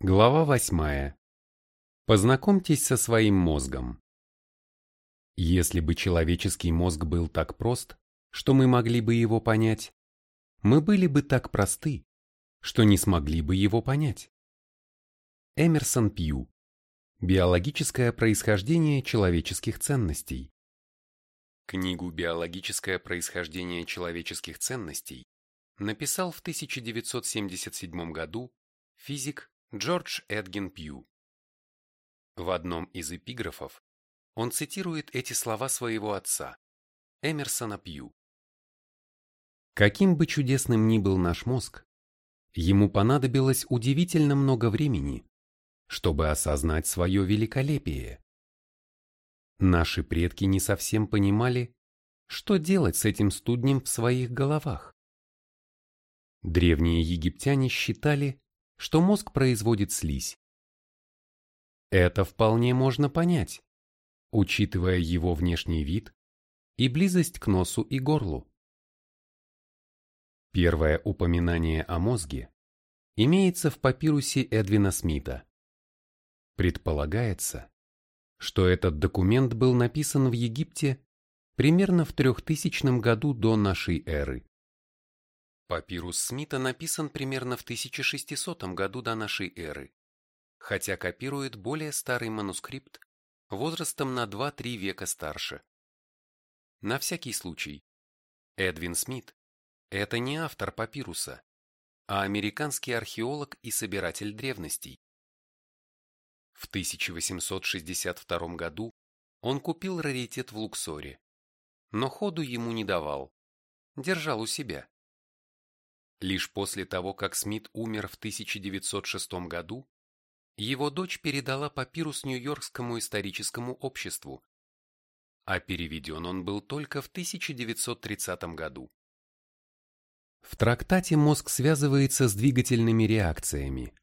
Глава восьмая. Познакомьтесь со своим мозгом. Если бы человеческий мозг был так прост, что мы могли бы его понять, мы были бы так просты, что не смогли бы его понять. Эмерсон Пью. Биологическое происхождение человеческих ценностей. Книгу «Биологическое происхождение человеческих ценностей» написал в 1977 году физик Джордж Эдгин Пью. В одном из эпиграфов он цитирует эти слова своего отца, Эмерсона Пью. Каким бы чудесным ни был наш мозг, ему понадобилось удивительно много времени, чтобы осознать свое великолепие. Наши предки не совсем понимали, что делать с этим студнем в своих головах. Древние египтяне считали, что мозг производит слизь. Это вполне можно понять, учитывая его внешний вид и близость к носу и горлу. Первое упоминание о мозге имеется в папирусе Эдвина Смита. Предполагается, что этот документ был написан в Египте примерно в 3000 году до нашей эры. Папирус Смита написан примерно в 1600 году до нашей эры, хотя копирует более старый манускрипт возрастом на 2-3 века старше. На всякий случай, Эдвин Смит – это не автор папируса, а американский археолог и собиратель древностей. В 1862 году он купил раритет в Луксоре, но ходу ему не давал, держал у себя. Лишь после того, как Смит умер в 1906 году, его дочь передала папирус Нью-Йоркскому историческому обществу, а переведен он был только в 1930 году. В трактате мозг связывается с двигательными реакциями.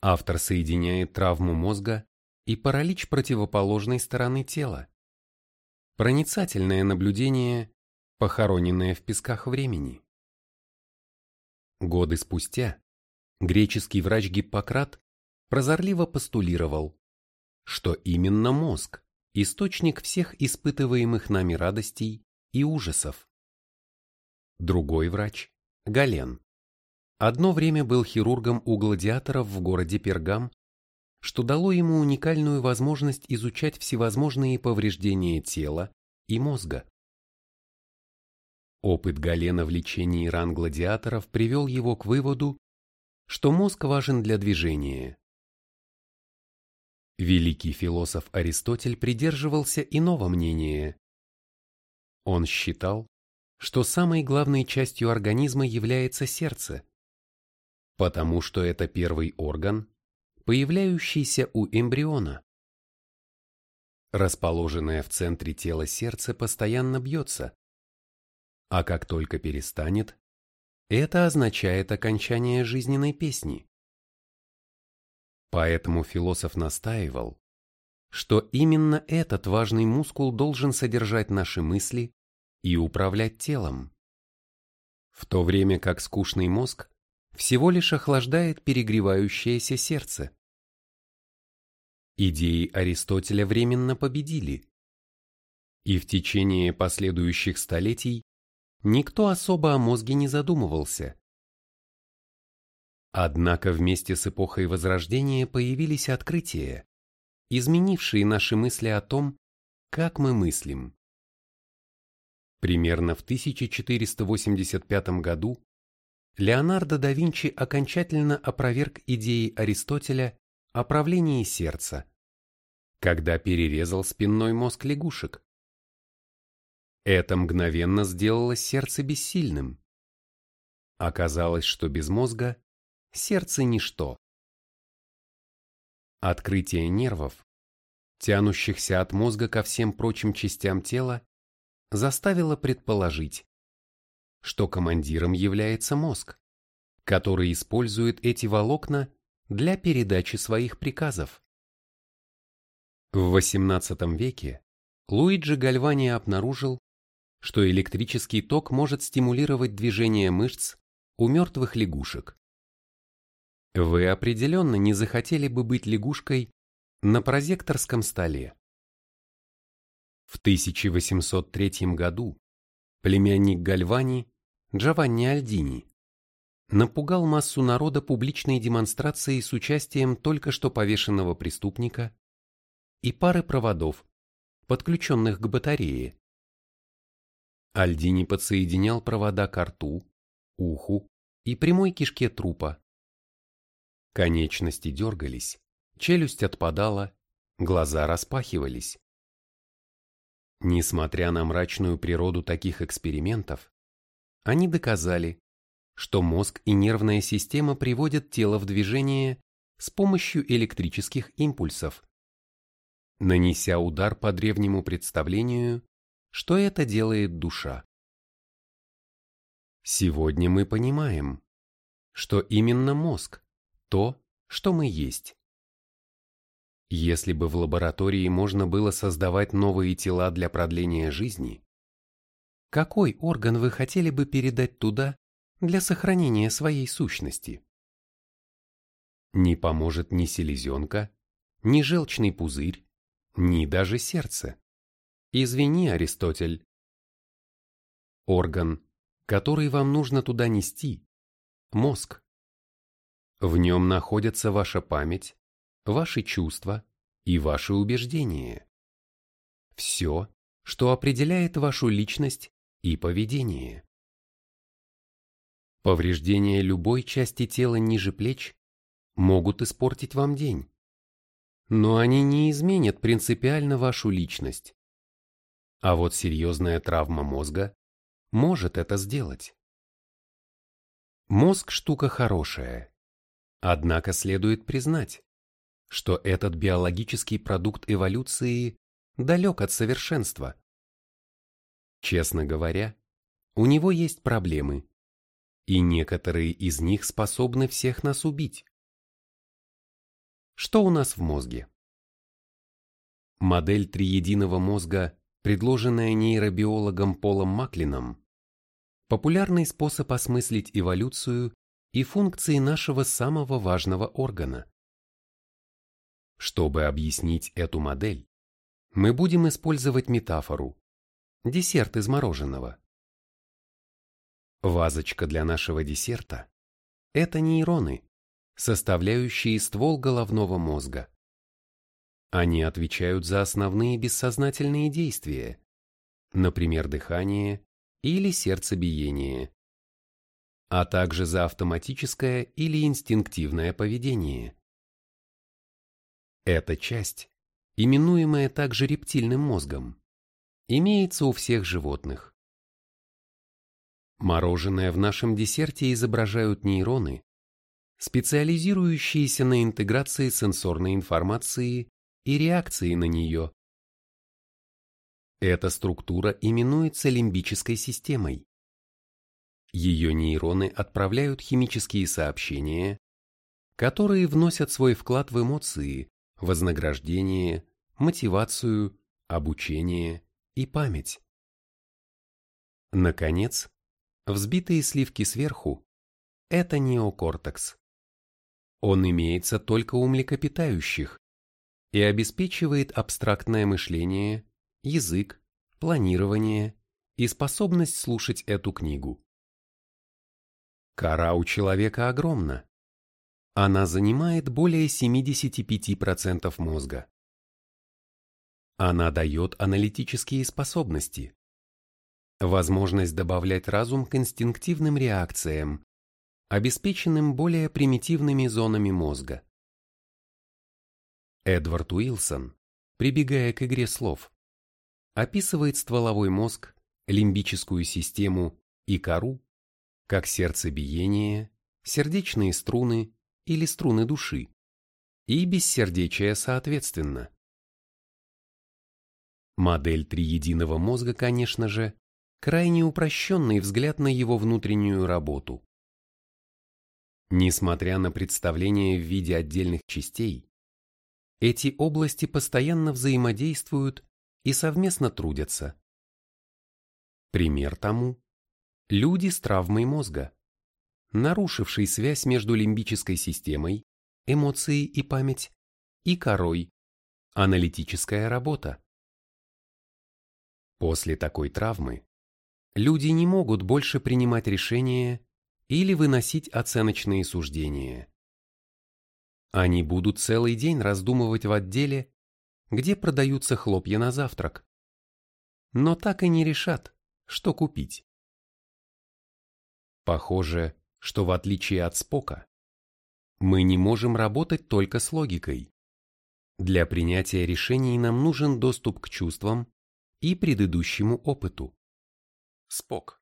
Автор соединяет травму мозга и паралич противоположной стороны тела. Проницательное наблюдение, похороненное в песках времени. Годы спустя греческий врач Гиппократ прозорливо постулировал, что именно мозг – источник всех испытываемых нами радостей и ужасов. Другой врач, Гален, одно время был хирургом у гладиаторов в городе Пергам, что дало ему уникальную возможность изучать всевозможные повреждения тела и мозга. Опыт Галена в лечении ран гладиаторов привел его к выводу, что мозг важен для движения. Великий философ Аристотель придерживался иного мнения. Он считал, что самой главной частью организма является сердце, потому что это первый орган, появляющийся у эмбриона. Расположенное в центре тела сердце постоянно бьется, а как только перестанет, это означает окончание жизненной песни. Поэтому философ настаивал, что именно этот важный мускул должен содержать наши мысли и управлять телом, в то время как скучный мозг всего лишь охлаждает перегревающееся сердце. Идеи Аристотеля временно победили, и в течение последующих столетий никто особо о мозге не задумывался. Однако вместе с эпохой Возрождения появились открытия, изменившие наши мысли о том, как мы мыслим. Примерно в 1485 году Леонардо да Винчи окончательно опроверг идеи Аристотеля о правлении сердца, когда перерезал спинной мозг лягушек. Это мгновенно сделало сердце бессильным. Оказалось, что без мозга сердце ничто. Открытие нервов, тянущихся от мозга ко всем прочим частям тела, заставило предположить, что командиром является мозг, который использует эти волокна для передачи своих приказов. В XVIII веке Луиджи Гальвани обнаружил, что электрический ток может стимулировать движение мышц у мертвых лягушек. Вы определенно не захотели бы быть лягушкой на прозекторском столе. В 1803 году племянник Гальвани Джованни Альдини напугал массу народа публичной демонстрацией с участием только что повешенного преступника и пары проводов, подключенных к батарее. Альдини подсоединял провода к рту, уху и прямой кишке трупа, Конечности дергались, челюсть отпадала, глаза распахивались. Несмотря на мрачную природу таких экспериментов, они доказали, что мозг и нервная система приводят тело в движение с помощью электрических импульсов, нанеся удар по древнему представлению, что это делает душа. Сегодня мы понимаем, что именно мозг то, что мы есть. Если бы в лаборатории можно было создавать новые тела для продления жизни, какой орган вы хотели бы передать туда для сохранения своей сущности? Не поможет ни селезенка, ни желчный пузырь, ни даже сердце. Извини, Аристотель. Орган, который вам нужно туда нести, мозг, в нем находятся ваша память, ваши чувства и ваши убеждения. Все, что определяет вашу личность и поведение. Повреждения любой части тела ниже плеч могут испортить вам день, но они не изменят принципиально вашу личность. А вот серьезная травма мозга может это сделать. Мозг штука хорошая, Однако следует признать, что этот биологический продукт эволюции далек от совершенства. Честно говоря, у него есть проблемы, и некоторые из них способны всех нас убить. Что у нас в мозге? Модель триединого мозга, предложенная нейробиологом Полом Маклином, популярный способ осмыслить эволюцию и функции нашего самого важного органа. Чтобы объяснить эту модель, мы будем использовать метафору – десерт из мороженого. Вазочка для нашего десерта – это нейроны, составляющие ствол головного мозга. Они отвечают за основные бессознательные действия, например, дыхание или сердцебиение а также за автоматическое или инстинктивное поведение. Эта часть, именуемая также рептильным мозгом, имеется у всех животных. Мороженое в нашем десерте изображают нейроны, специализирующиеся на интеграции сенсорной информации и реакции на нее. Эта структура именуется лимбической системой. Ее нейроны отправляют химические сообщения, которые вносят свой вклад в эмоции, вознаграждение, мотивацию, обучение и память. Наконец, взбитые сливки сверху – это неокортекс. Он имеется только у млекопитающих и обеспечивает абстрактное мышление, язык, планирование и способность слушать эту книгу. Кора у человека огромна. Она занимает более 75% мозга. Она дает аналитические способности, возможность добавлять разум к инстинктивным реакциям, обеспеченным более примитивными зонами мозга. Эдвард Уилсон, прибегая к игре слов, описывает стволовой мозг, лимбическую систему и кору как сердцебиение, сердечные струны или струны души, и бессердечие соответственно. Модель триединого мозга, конечно же, крайне упрощенный взгляд на его внутреннюю работу. Несмотря на представление в виде отдельных частей, эти области постоянно взаимодействуют и совместно трудятся. Пример тому Люди с травмой мозга. нарушивший связь между лимбической системой, эмоции и память, и корой, аналитическая работа. После такой травмы люди не могут больше принимать решения или выносить оценочные суждения. Они будут целый день раздумывать в отделе, где продаются хлопья на завтрак, но так и не решат, что купить. Похоже, что в отличие от Спока, мы не можем работать только с логикой. Для принятия решений нам нужен доступ к чувствам и предыдущему опыту. Спок.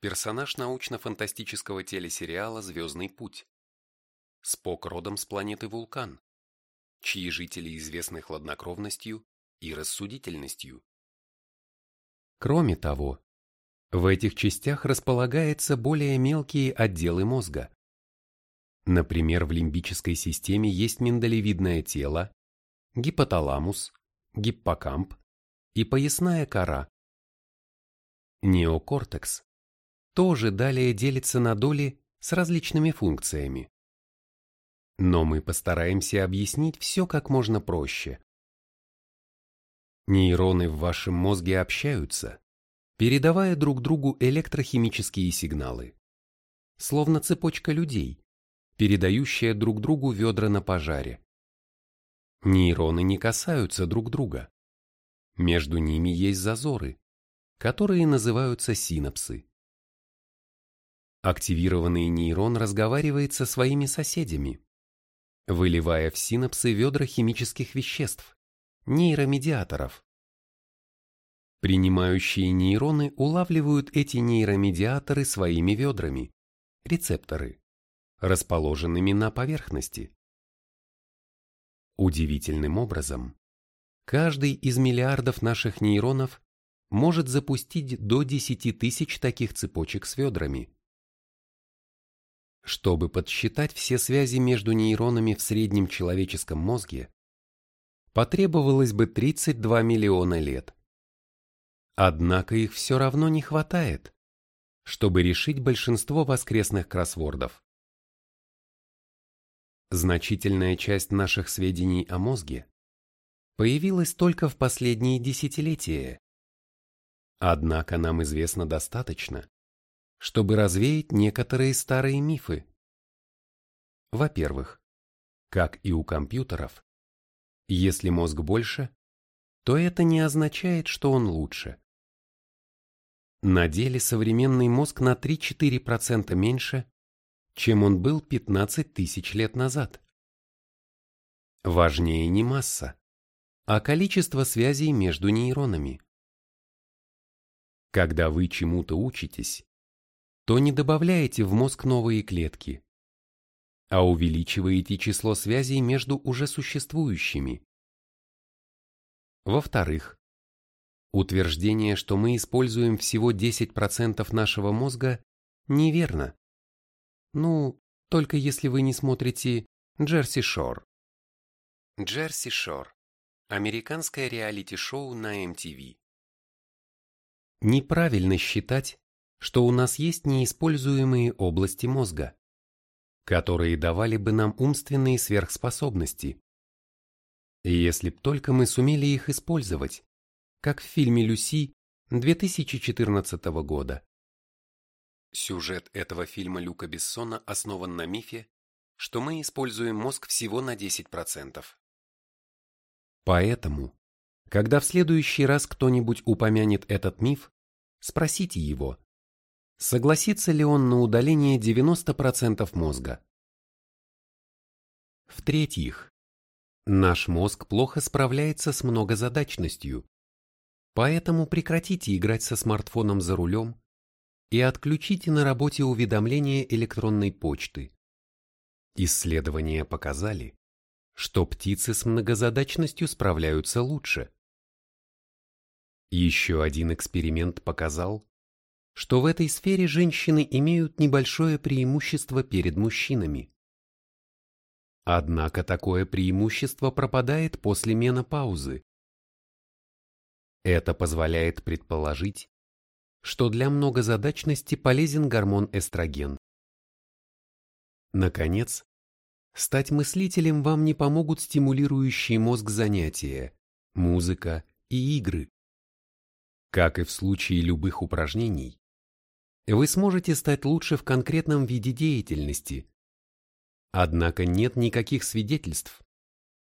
Персонаж научно-фантастического телесериала «Звездный путь». Спок родом с планеты Вулкан, чьи жители известны хладнокровностью и рассудительностью. Кроме того, в этих частях располагаются более мелкие отделы мозга. Например, в лимбической системе есть миндалевидное тело, гипоталамус, гиппокамп и поясная кора. Неокортекс тоже далее делится на доли с различными функциями. Но мы постараемся объяснить все как можно проще. Нейроны в вашем мозге общаются, передавая друг другу электрохимические сигналы. Словно цепочка людей, передающая друг другу ведра на пожаре. Нейроны не касаются друг друга. Между ними есть зазоры, которые называются синапсы. Активированный нейрон разговаривает со своими соседями, выливая в синапсы ведра химических веществ, нейромедиаторов. Принимающие нейроны улавливают эти нейромедиаторы своими ведрами, рецепторы, расположенными на поверхности. Удивительным образом, каждый из миллиардов наших нейронов может запустить до 10 тысяч таких цепочек с ведрами. Чтобы подсчитать все связи между нейронами в среднем человеческом мозге, потребовалось бы 32 миллиона лет. Однако их все равно не хватает, чтобы решить большинство воскресных кроссвордов. Значительная часть наших сведений о мозге появилась только в последние десятилетия. Однако нам известно достаточно, чтобы развеять некоторые старые мифы. Во-первых, как и у компьютеров, если мозг больше, то это не означает, что он лучше. На деле современный мозг на 3-4% меньше, чем он был 15 тысяч лет назад. Важнее не масса, а количество связей между нейронами. Когда вы чему-то учитесь, то не добавляете в мозг новые клетки, а увеличиваете число связей между уже существующими. Во-вторых, Утверждение, что мы используем всего 10% нашего мозга, неверно. Ну, только если вы не смотрите Джерси Шор. Джерси Шор. Американское реалити-шоу на MTV. Неправильно считать, что у нас есть неиспользуемые области мозга, которые давали бы нам умственные сверхспособности. Если б только мы сумели их использовать, как в фильме «Люси» 2014 года. Сюжет этого фильма Люка Бессона основан на мифе, что мы используем мозг всего на 10%. Поэтому, когда в следующий раз кто-нибудь упомянет этот миф, спросите его, согласится ли он на удаление 90% мозга. В-третьих, наш мозг плохо справляется с многозадачностью, Поэтому прекратите играть со смартфоном за рулем и отключите на работе уведомления электронной почты. Исследования показали, что птицы с многозадачностью справляются лучше. Еще один эксперимент показал, что в этой сфере женщины имеют небольшое преимущество перед мужчинами. Однако такое преимущество пропадает после менопаузы, это позволяет предположить, что для многозадачности полезен гормон эстроген. Наконец, стать мыслителем вам не помогут стимулирующие мозг занятия, музыка и игры. Как и в случае любых упражнений, вы сможете стать лучше в конкретном виде деятельности. Однако нет никаких свидетельств,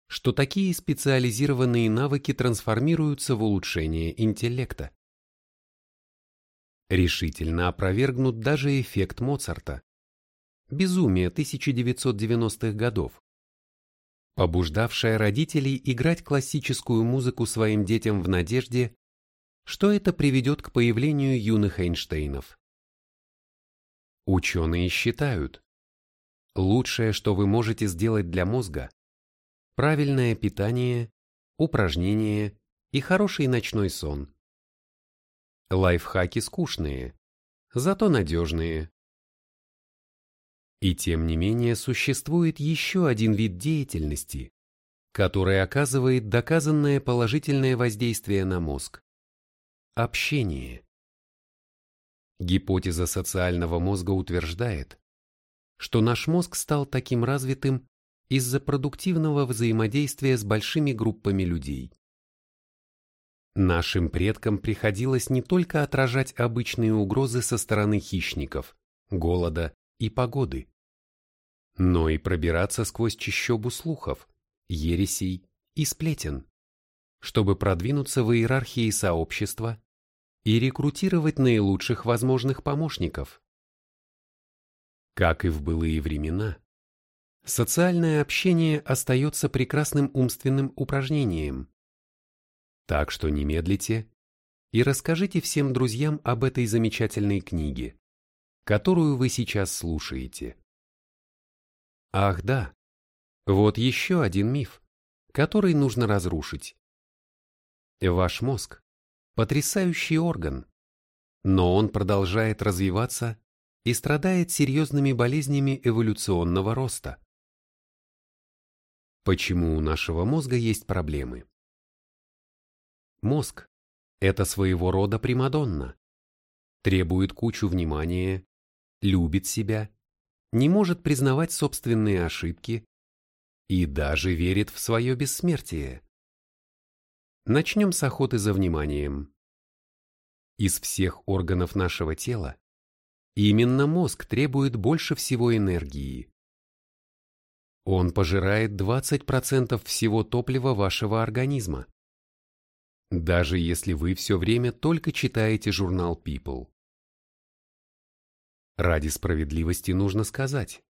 что такие специализированные навыки трансформируются в улучшение интеллекта. Решительно опровергнут даже эффект Моцарта, безумие 1990-х годов, побуждавшее родителей играть классическую музыку своим детям в надежде, что это приведет к появлению юных Эйнштейнов. Ученые считают, лучшее, что вы можете сделать для мозга, правильное питание, упражнения и хороший ночной сон. Лайфхаки скучные, зато надежные. И тем не менее существует еще один вид деятельности, который оказывает доказанное положительное воздействие на мозг. Общение. Гипотеза социального мозга утверждает, что наш мозг стал таким развитым из-за продуктивного взаимодействия с большими группами людей. Нашим предкам приходилось не только отражать обычные угрозы со стороны хищников, голода и погоды, но и пробираться сквозь чащобу слухов, ересей и сплетен, чтобы продвинуться в иерархии сообщества и рекрутировать наилучших возможных помощников. Как и в былые времена, социальное общение остается прекрасным умственным упражнением. Так что не медлите и расскажите всем друзьям об этой замечательной книге, которую вы сейчас слушаете. Ах да, вот еще один миф, который нужно разрушить. Ваш мозг – потрясающий орган, но он продолжает развиваться и страдает серьезными болезнями эволюционного роста. Почему у нашего мозга есть проблемы? Мозг – это своего рода примадонна, требует кучу внимания, любит себя не может признавать собственные ошибки и даже верит в свое бессмертие. Начнем с охоты за вниманием. Из всех органов нашего тела именно мозг требует больше всего энергии. Он пожирает 20% всего топлива вашего организма. Даже если вы все время только читаете журнал People. Ради справедливости нужно сказать,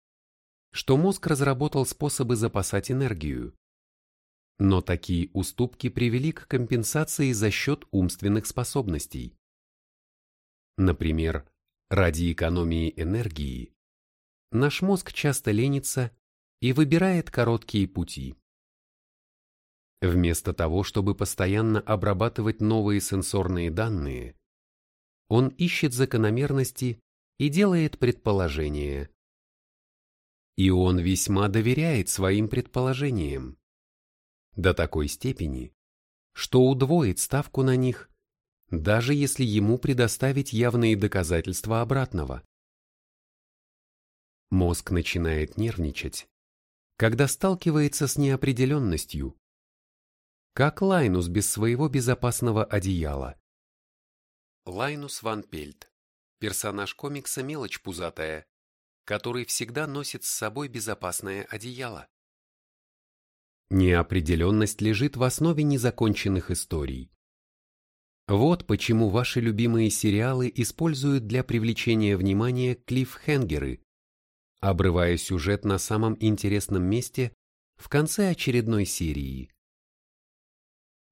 что мозг разработал способы запасать энергию. Но такие уступки привели к компенсации за счет умственных способностей. Например, ради экономии энергии наш мозг часто ленится и выбирает короткие пути. Вместо того, чтобы постоянно обрабатывать новые сенсорные данные, он ищет закономерности и делает предположения. И он весьма доверяет своим предположениям. До такой степени, что удвоит ставку на них, даже если ему предоставить явные доказательства обратного. Мозг начинает нервничать, когда сталкивается с неопределенностью, как Лайнус без своего безопасного одеяла. Лайнус ван Пельт персонаж комикса мелочь пузатая, который всегда носит с собой безопасное одеяло. Неопределенность лежит в основе незаконченных историй. Вот почему ваши любимые сериалы используют для привлечения внимания клиффхенгеры, обрывая сюжет на самом интересном месте в конце очередной серии.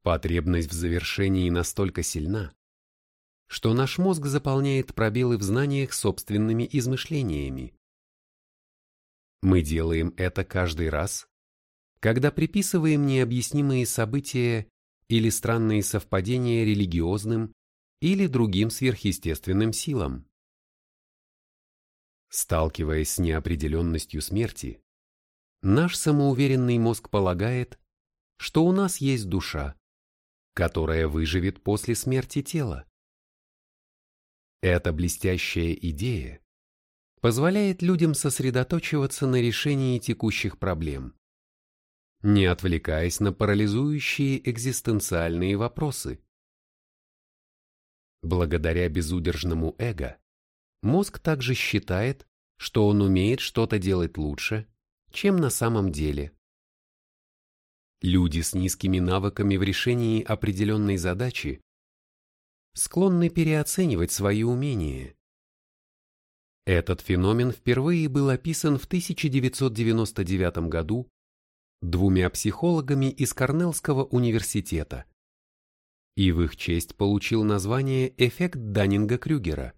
Потребность в завершении настолько сильна, что наш мозг заполняет пробелы в знаниях собственными измышлениями. Мы делаем это каждый раз, когда приписываем необъяснимые события или странные совпадения религиозным или другим сверхъестественным силам. Сталкиваясь с неопределенностью смерти, наш самоуверенный мозг полагает, что у нас есть душа, которая выживет после смерти тела. Эта блестящая идея позволяет людям сосредоточиваться на решении текущих проблем, не отвлекаясь на парализующие экзистенциальные вопросы. Благодаря безудержному эго, мозг также считает, что он умеет что-то делать лучше, чем на самом деле. Люди с низкими навыками в решении определенной задачи склонны переоценивать свои умения. Этот феномен впервые был описан в 1999 году двумя психологами из Корнеллского университета. И в их честь получил название «Эффект Даннинга-Крюгера».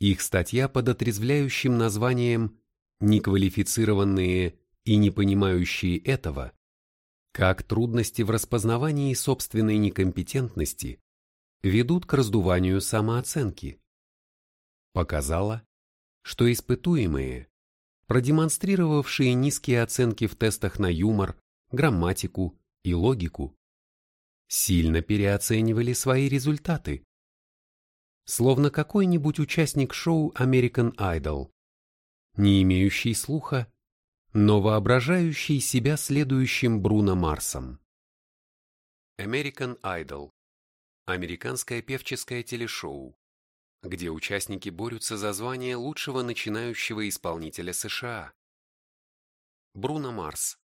Их статья под отрезвляющим названием «Неквалифицированные и не понимающие этого» как трудности в распознавании собственной некомпетентности ведут к раздуванию самооценки. Показала, что испытуемые, продемонстрировавшие низкие оценки в тестах на юмор, грамматику и логику, сильно переоценивали свои результаты. Словно какой-нибудь участник шоу American Idol, не имеющий слуха но воображающий себя следующим Бруно Марсом. American Idol – американское певческое телешоу, где участники борются за звание лучшего начинающего исполнителя США. Бруно Марс.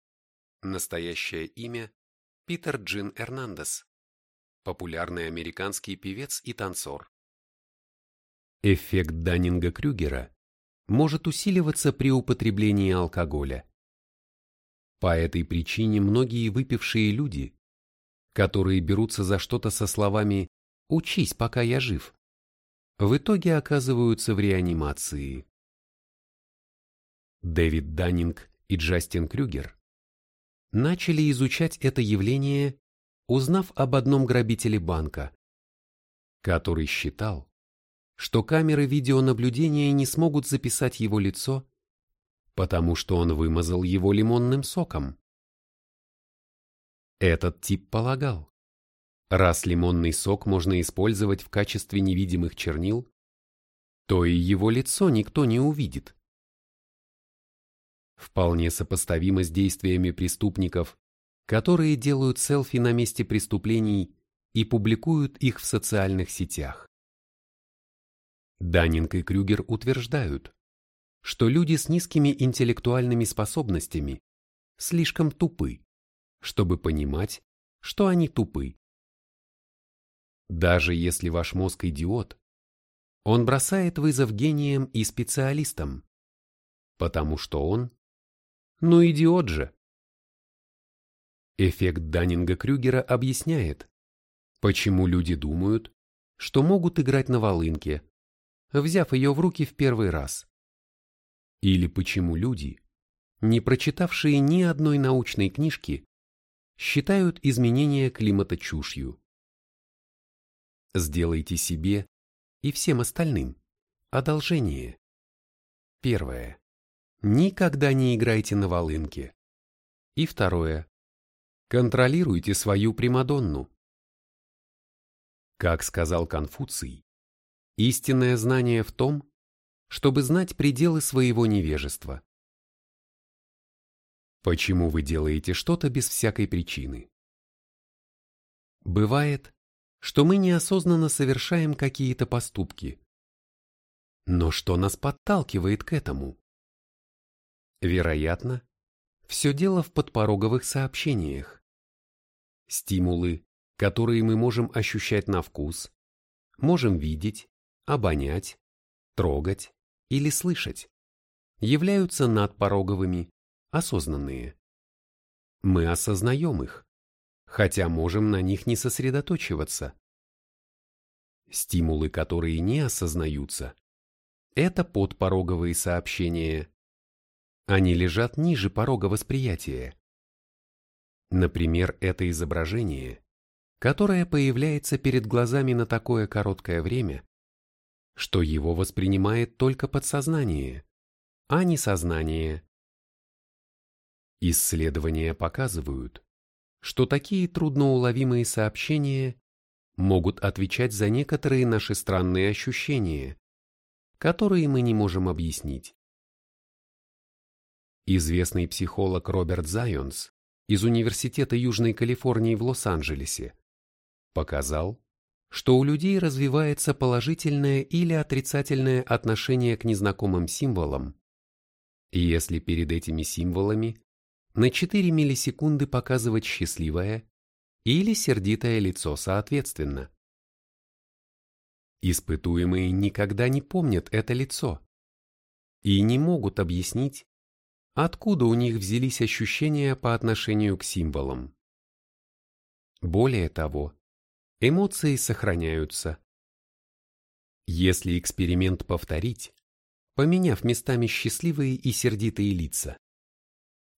Настоящее имя – Питер Джин Эрнандес. Популярный американский певец и танцор. Эффект Даннинга-Крюгера может усиливаться при употреблении алкоголя. По этой причине многие выпившие люди, которые берутся за что-то со словами «учись, пока я жив», в итоге оказываются в реанимации. Дэвид Даннинг и Джастин Крюгер начали изучать это явление, узнав об одном грабителе банка, который считал, что камеры видеонаблюдения не смогут записать его лицо, потому что он вымазал его лимонным соком. Этот тип полагал, раз лимонный сок можно использовать в качестве невидимых чернил, то и его лицо никто не увидит. Вполне сопоставимо с действиями преступников, которые делают селфи на месте преступлений и публикуют их в социальных сетях. Даннинг и Крюгер утверждают, что люди с низкими интеллектуальными способностями слишком тупы, чтобы понимать, что они тупы. Даже если ваш мозг идиот, он бросает вызов гениям и специалистам, потому что он, ну идиот же. Эффект Даннинга-Крюгера объясняет, почему люди думают, что могут играть на волынке, взяв ее в руки в первый раз. Или почему люди, не прочитавшие ни одной научной книжки, считают изменение климата чушью. Сделайте себе и всем остальным одолжение. Первое. Никогда не играйте на волынке. И второе. Контролируйте свою Примадонну. Как сказал Конфуций, Истинное знание в том, чтобы знать пределы своего невежества. Почему вы делаете что-то без всякой причины? Бывает, что мы неосознанно совершаем какие-то поступки. Но что нас подталкивает к этому? Вероятно, все дело в подпороговых сообщениях. Стимулы, которые мы можем ощущать на вкус, можем видеть, обонять, трогать или слышать, являются надпороговыми, осознанные. Мы осознаем их, хотя можем на них не сосредоточиваться. Стимулы, которые не осознаются, это подпороговые сообщения. Они лежат ниже порога восприятия. Например, это изображение, которое появляется перед глазами на такое короткое время, что его воспринимает только подсознание, а не сознание. Исследования показывают, что такие трудноуловимые сообщения могут отвечать за некоторые наши странные ощущения, которые мы не можем объяснить. Известный психолог Роберт Зайонс из Университета Южной Калифорнии в Лос-Анджелесе показал, что у людей развивается положительное или отрицательное отношение к незнакомым символам, если перед этими символами на 4 миллисекунды показывать счастливое или сердитое лицо соответственно. Испытуемые никогда не помнят это лицо и не могут объяснить, откуда у них взялись ощущения по отношению к символам. Более того, эмоции сохраняются. Если эксперимент повторить, поменяв местами счастливые и сердитые лица,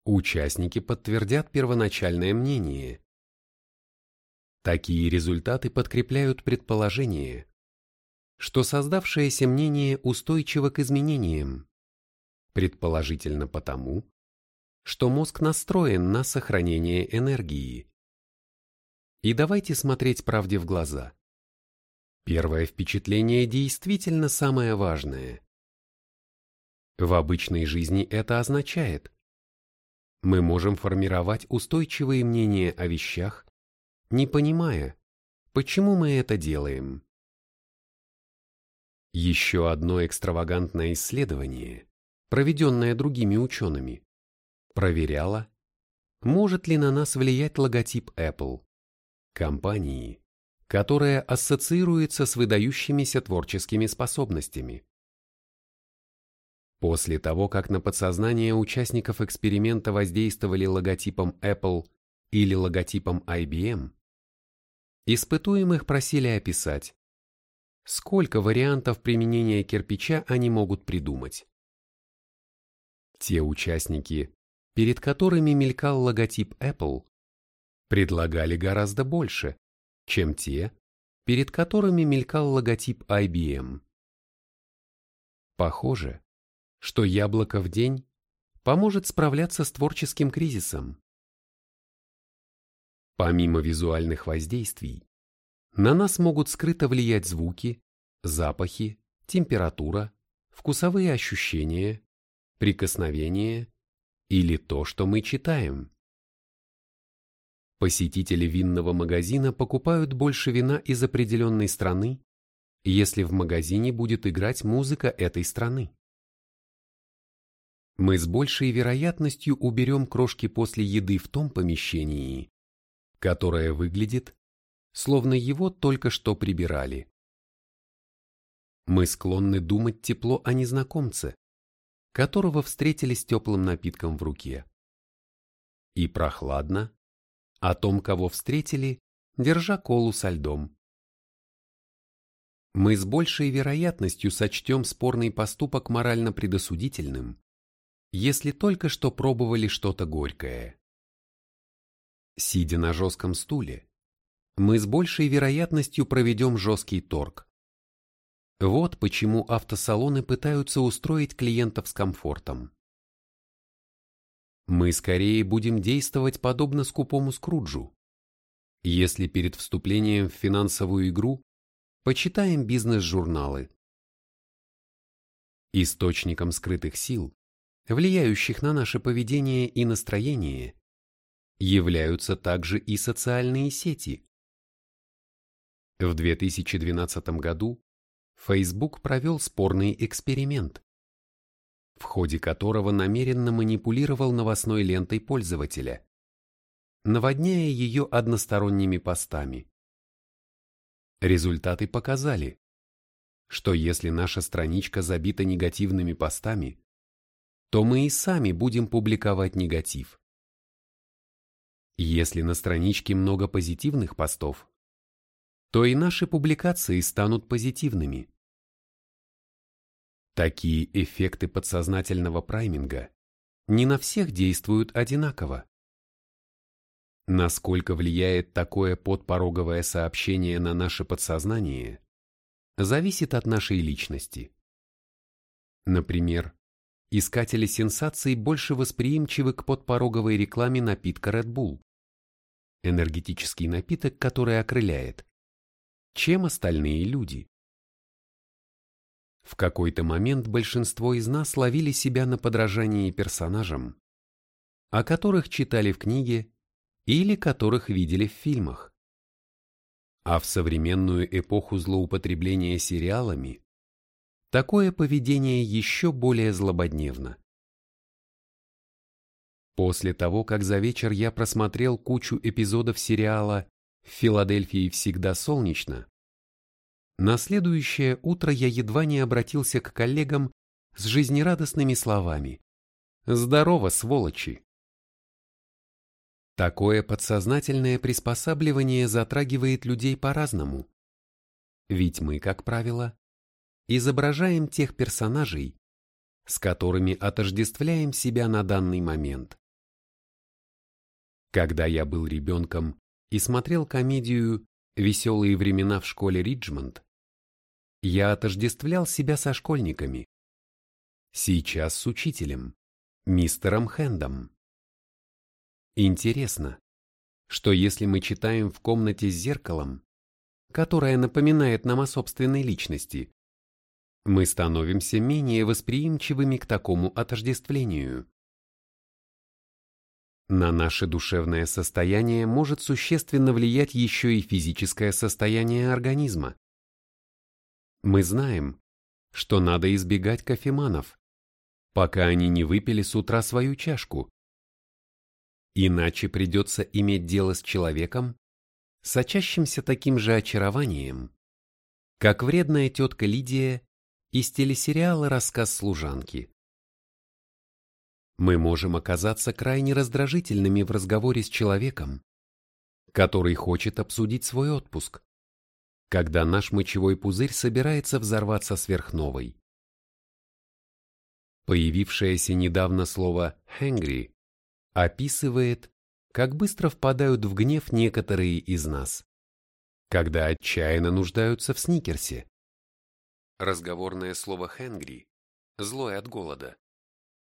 участники подтвердят первоначальное мнение. Такие результаты подкрепляют предположение, что создавшееся мнение устойчиво к изменениям, предположительно потому, что мозг настроен на сохранение энергии. И давайте смотреть правде в глаза. Первое впечатление действительно самое важное. В обычной жизни это означает, мы можем формировать устойчивые мнения о вещах, не понимая, почему мы это делаем. Еще одно экстравагантное исследование, проведенное другими учеными, проверяло, может ли на нас влиять логотип Apple компании, которая ассоциируется с выдающимися творческими способностями. После того, как на подсознание участников эксперимента воздействовали логотипом Apple или логотипом IBM, испытуемых просили описать, сколько вариантов применения кирпича они могут придумать. Те участники, перед которыми мелькал логотип Apple, предлагали гораздо больше, чем те, перед которыми мелькал логотип IBM. Похоже, что яблоко в день поможет справляться с творческим кризисом. Помимо визуальных воздействий, на нас могут скрыто влиять звуки, запахи, температура, вкусовые ощущения, прикосновения или то, что мы читаем. Посетители винного магазина покупают больше вина из определенной страны, если в магазине будет играть музыка этой страны. Мы с большей вероятностью уберем крошки после еды в том помещении, которое выглядит, словно его только что прибирали. Мы склонны думать тепло о незнакомце, которого встретили с теплым напитком в руке. И прохладно, о том, кого встретили, держа колу со льдом. Мы с большей вероятностью сочтем спорный поступок морально предосудительным, если только что пробовали что-то горькое. Сидя на жестком стуле, мы с большей вероятностью проведем жесткий торг. Вот почему автосалоны пытаются устроить клиентов с комфортом мы скорее будем действовать подобно скупому Скруджу. Если перед вступлением в финансовую игру почитаем бизнес-журналы. Источником скрытых сил, влияющих на наше поведение и настроение, являются также и социальные сети. В 2012 году Facebook провел спорный эксперимент в ходе которого намеренно манипулировал новостной лентой пользователя, наводняя ее односторонними постами. Результаты показали, что если наша страничка забита негативными постами, то мы и сами будем публиковать негатив. Если на страничке много позитивных постов, то и наши публикации станут позитивными. Такие эффекты подсознательного прайминга не на всех действуют одинаково. Насколько влияет такое подпороговое сообщение на наше подсознание, зависит от нашей личности. Например, искатели сенсаций больше восприимчивы к подпороговой рекламе напитка Red Bull, энергетический напиток, который окрыляет, чем остальные люди. В какой-то момент большинство из нас ловили себя на подражании персонажам, о которых читали в книге или которых видели в фильмах. А в современную эпоху злоупотребления сериалами такое поведение еще более злободневно. После того, как за вечер я просмотрел кучу эпизодов сериала «В Филадельфии всегда солнечно», на следующее утро я едва не обратился к коллегам с жизнерадостными словами «Здорово, сволочи!». Такое подсознательное приспосабливание затрагивает людей по-разному. Ведь мы, как правило, изображаем тех персонажей, с которыми отождествляем себя на данный момент. Когда я был ребенком и смотрел комедию «Веселые времена в школе Риджмонд», я отождествлял себя со школьниками. Сейчас с учителем, мистером Хэндом. Интересно, что если мы читаем в комнате с зеркалом, которое напоминает нам о собственной личности, мы становимся менее восприимчивыми к такому отождествлению. На наше душевное состояние может существенно влиять еще и физическое состояние организма. Мы знаем, что надо избегать кофеманов, пока они не выпили с утра свою чашку. Иначе придется иметь дело с человеком, сочащимся таким же очарованием, как вредная тетка Лидия из телесериала «Рассказ служанки» мы можем оказаться крайне раздражительными в разговоре с человеком, который хочет обсудить свой отпуск, когда наш мочевой пузырь собирается взорваться сверхновой. Появившееся недавно слово «hangry» описывает, как быстро впадают в гнев некоторые из нас, когда отчаянно нуждаются в сникерсе. Разговорное слово «hangry» – злой от голода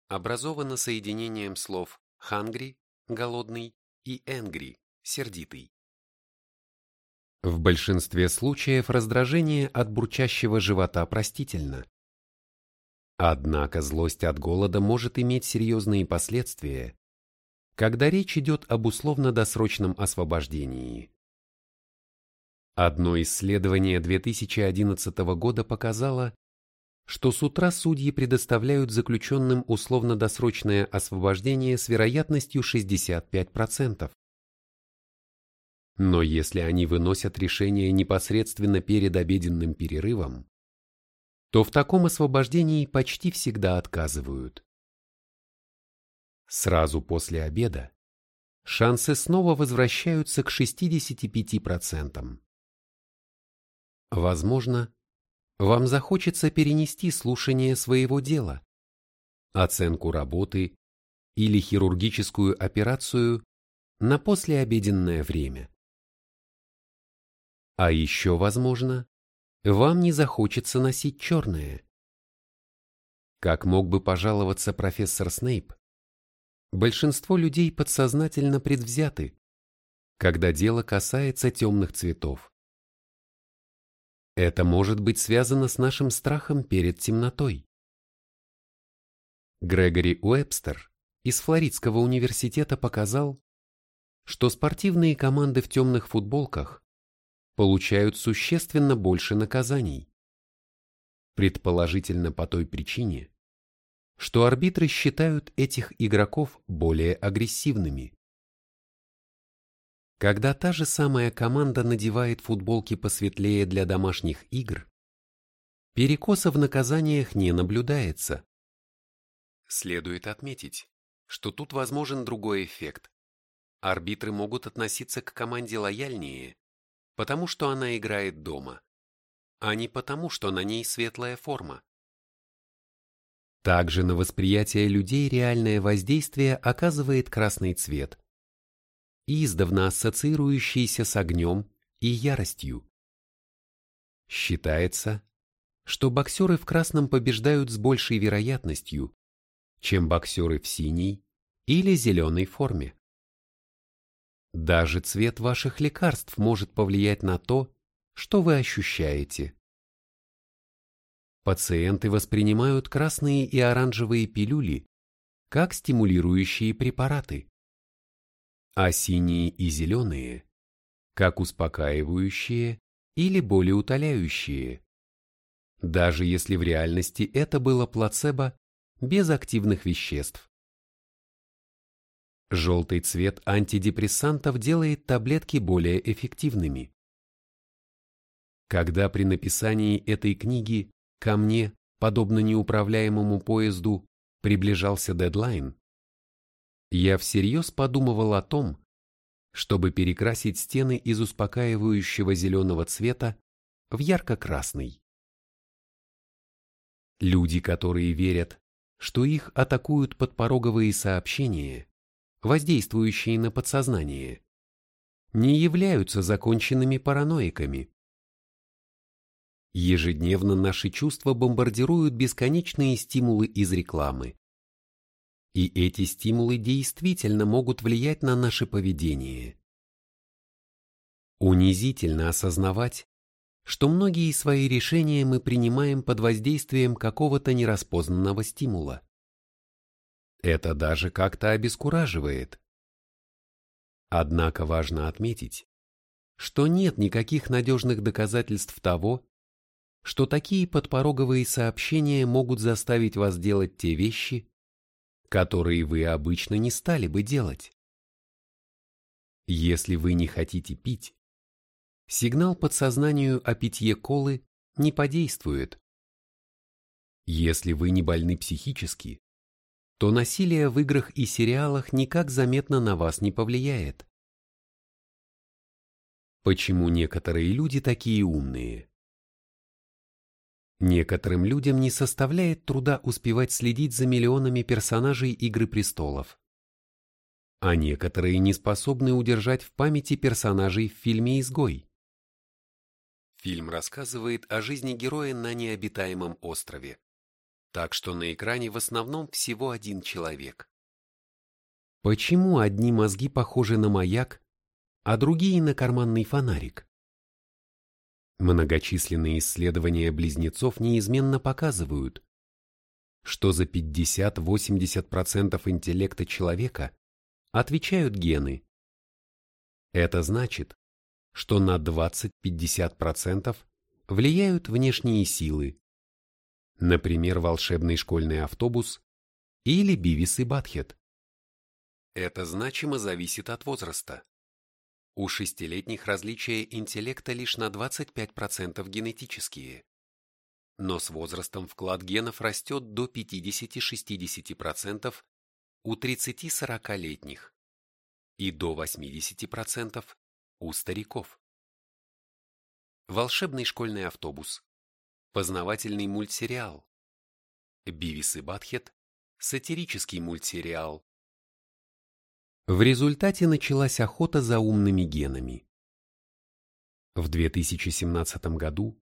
образовано соединением слов hungry – голодный и angry – сердитый. В большинстве случаев раздражение от бурчащего живота простительно. Однако злость от голода может иметь серьезные последствия, когда речь идет об условно-досрочном освобождении. Одно исследование 2011 года показало, что с утра судьи предоставляют заключенным условно-досрочное освобождение с вероятностью 65%. Но если они выносят решение непосредственно перед обеденным перерывом, то в таком освобождении почти всегда отказывают. Сразу после обеда шансы снова возвращаются к 65%. Возможно, вам захочется перенести слушание своего дела, оценку работы или хирургическую операцию на послеобеденное время. А еще, возможно, вам не захочется носить черное. Как мог бы пожаловаться профессор Снейп, большинство людей подсознательно предвзяты, когда дело касается темных цветов. Это может быть связано с нашим страхом перед темнотой. Грегори Уэбстер из Флоридского университета показал, что спортивные команды в темных футболках получают существенно больше наказаний. Предположительно по той причине, что арбитры считают этих игроков более агрессивными. Когда та же самая команда надевает футболки посветлее для домашних игр, перекоса в наказаниях не наблюдается. Следует отметить, что тут возможен другой эффект. Арбитры могут относиться к команде лояльнее, потому что она играет дома, а не потому, что на ней светлая форма. Также на восприятие людей реальное воздействие оказывает красный цвет – издавна ассоциирующийся с огнем и яростью. Считается, что боксеры в красном побеждают с большей вероятностью, чем боксеры в синей или зеленой форме. Даже цвет ваших лекарств может повлиять на то, что вы ощущаете. пациенты воспринимают красные и оранжевые пилюли как стимулирующие препараты, а синие и зеленые – как успокаивающие или болеутоляющие. Даже если в реальности это было плацебо без активных веществ. Желтый цвет антидепрессантов делает таблетки более эффективными. Когда при написании этой книги ко мне, подобно неуправляемому поезду, приближался дедлайн, я всерьез подумывал о том, чтобы перекрасить стены из успокаивающего зеленого цвета в ярко-красный. Люди, которые верят, что их атакуют подпороговые сообщения, воздействующие на подсознание, не являются законченными параноиками. Ежедневно наши чувства бомбардируют бесконечные стимулы из рекламы. И эти стимулы действительно могут влиять на наше поведение. Унизительно осознавать, что многие свои решения мы принимаем под воздействием какого-то нераспознанного стимула. Это даже как-то обескураживает. Однако важно отметить, что нет никаких надежных доказательств того, что такие подпороговые сообщения могут заставить вас делать те вещи, которые вы обычно не стали бы делать. Если вы не хотите пить, сигнал подсознанию о питье колы не подействует. Если вы не больны психически, то насилие в играх и сериалах никак заметно на вас не повлияет. Почему некоторые люди такие умные? Некоторым людям не составляет труда успевать следить за миллионами персонажей Игры престолов. А некоторые не способны удержать в памяти персонажей в фильме «Изгой». Фильм рассказывает о жизни героя на необитаемом острове, так что на экране в основном всего один человек. Почему одни мозги похожи на маяк, а другие на карманный фонарик? Многочисленные исследования близнецов неизменно показывают, что за 50-80% интеллекта человека отвечают гены. Это значит, что на 20-50% влияют внешние силы, например, волшебный школьный автобус или Бивис и Батхет. Это значимо зависит от возраста. У шестилетних различия интеллекта лишь на 25% генетические. Но с возрастом вклад генов растет до 50-60% у 30-40-летних и до 80% у стариков. Волшебный школьный автобус Познавательный мультсериал. Бивис и Батхет. Сатирический мультсериал. В результате началась охота за умными генами. В 2017 году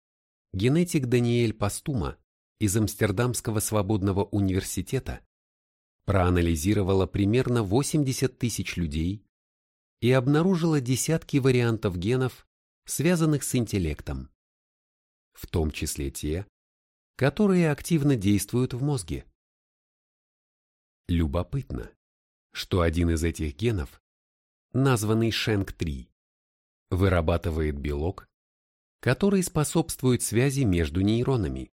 генетик Даниэль Пастума из Амстердамского свободного университета проанализировала примерно 80 тысяч людей и обнаружила десятки вариантов генов, связанных с интеллектом в том числе те, которые активно действуют в мозге. Любопытно, что один из этих генов, названный Шенк-3, вырабатывает белок, который способствует связи между нейронами.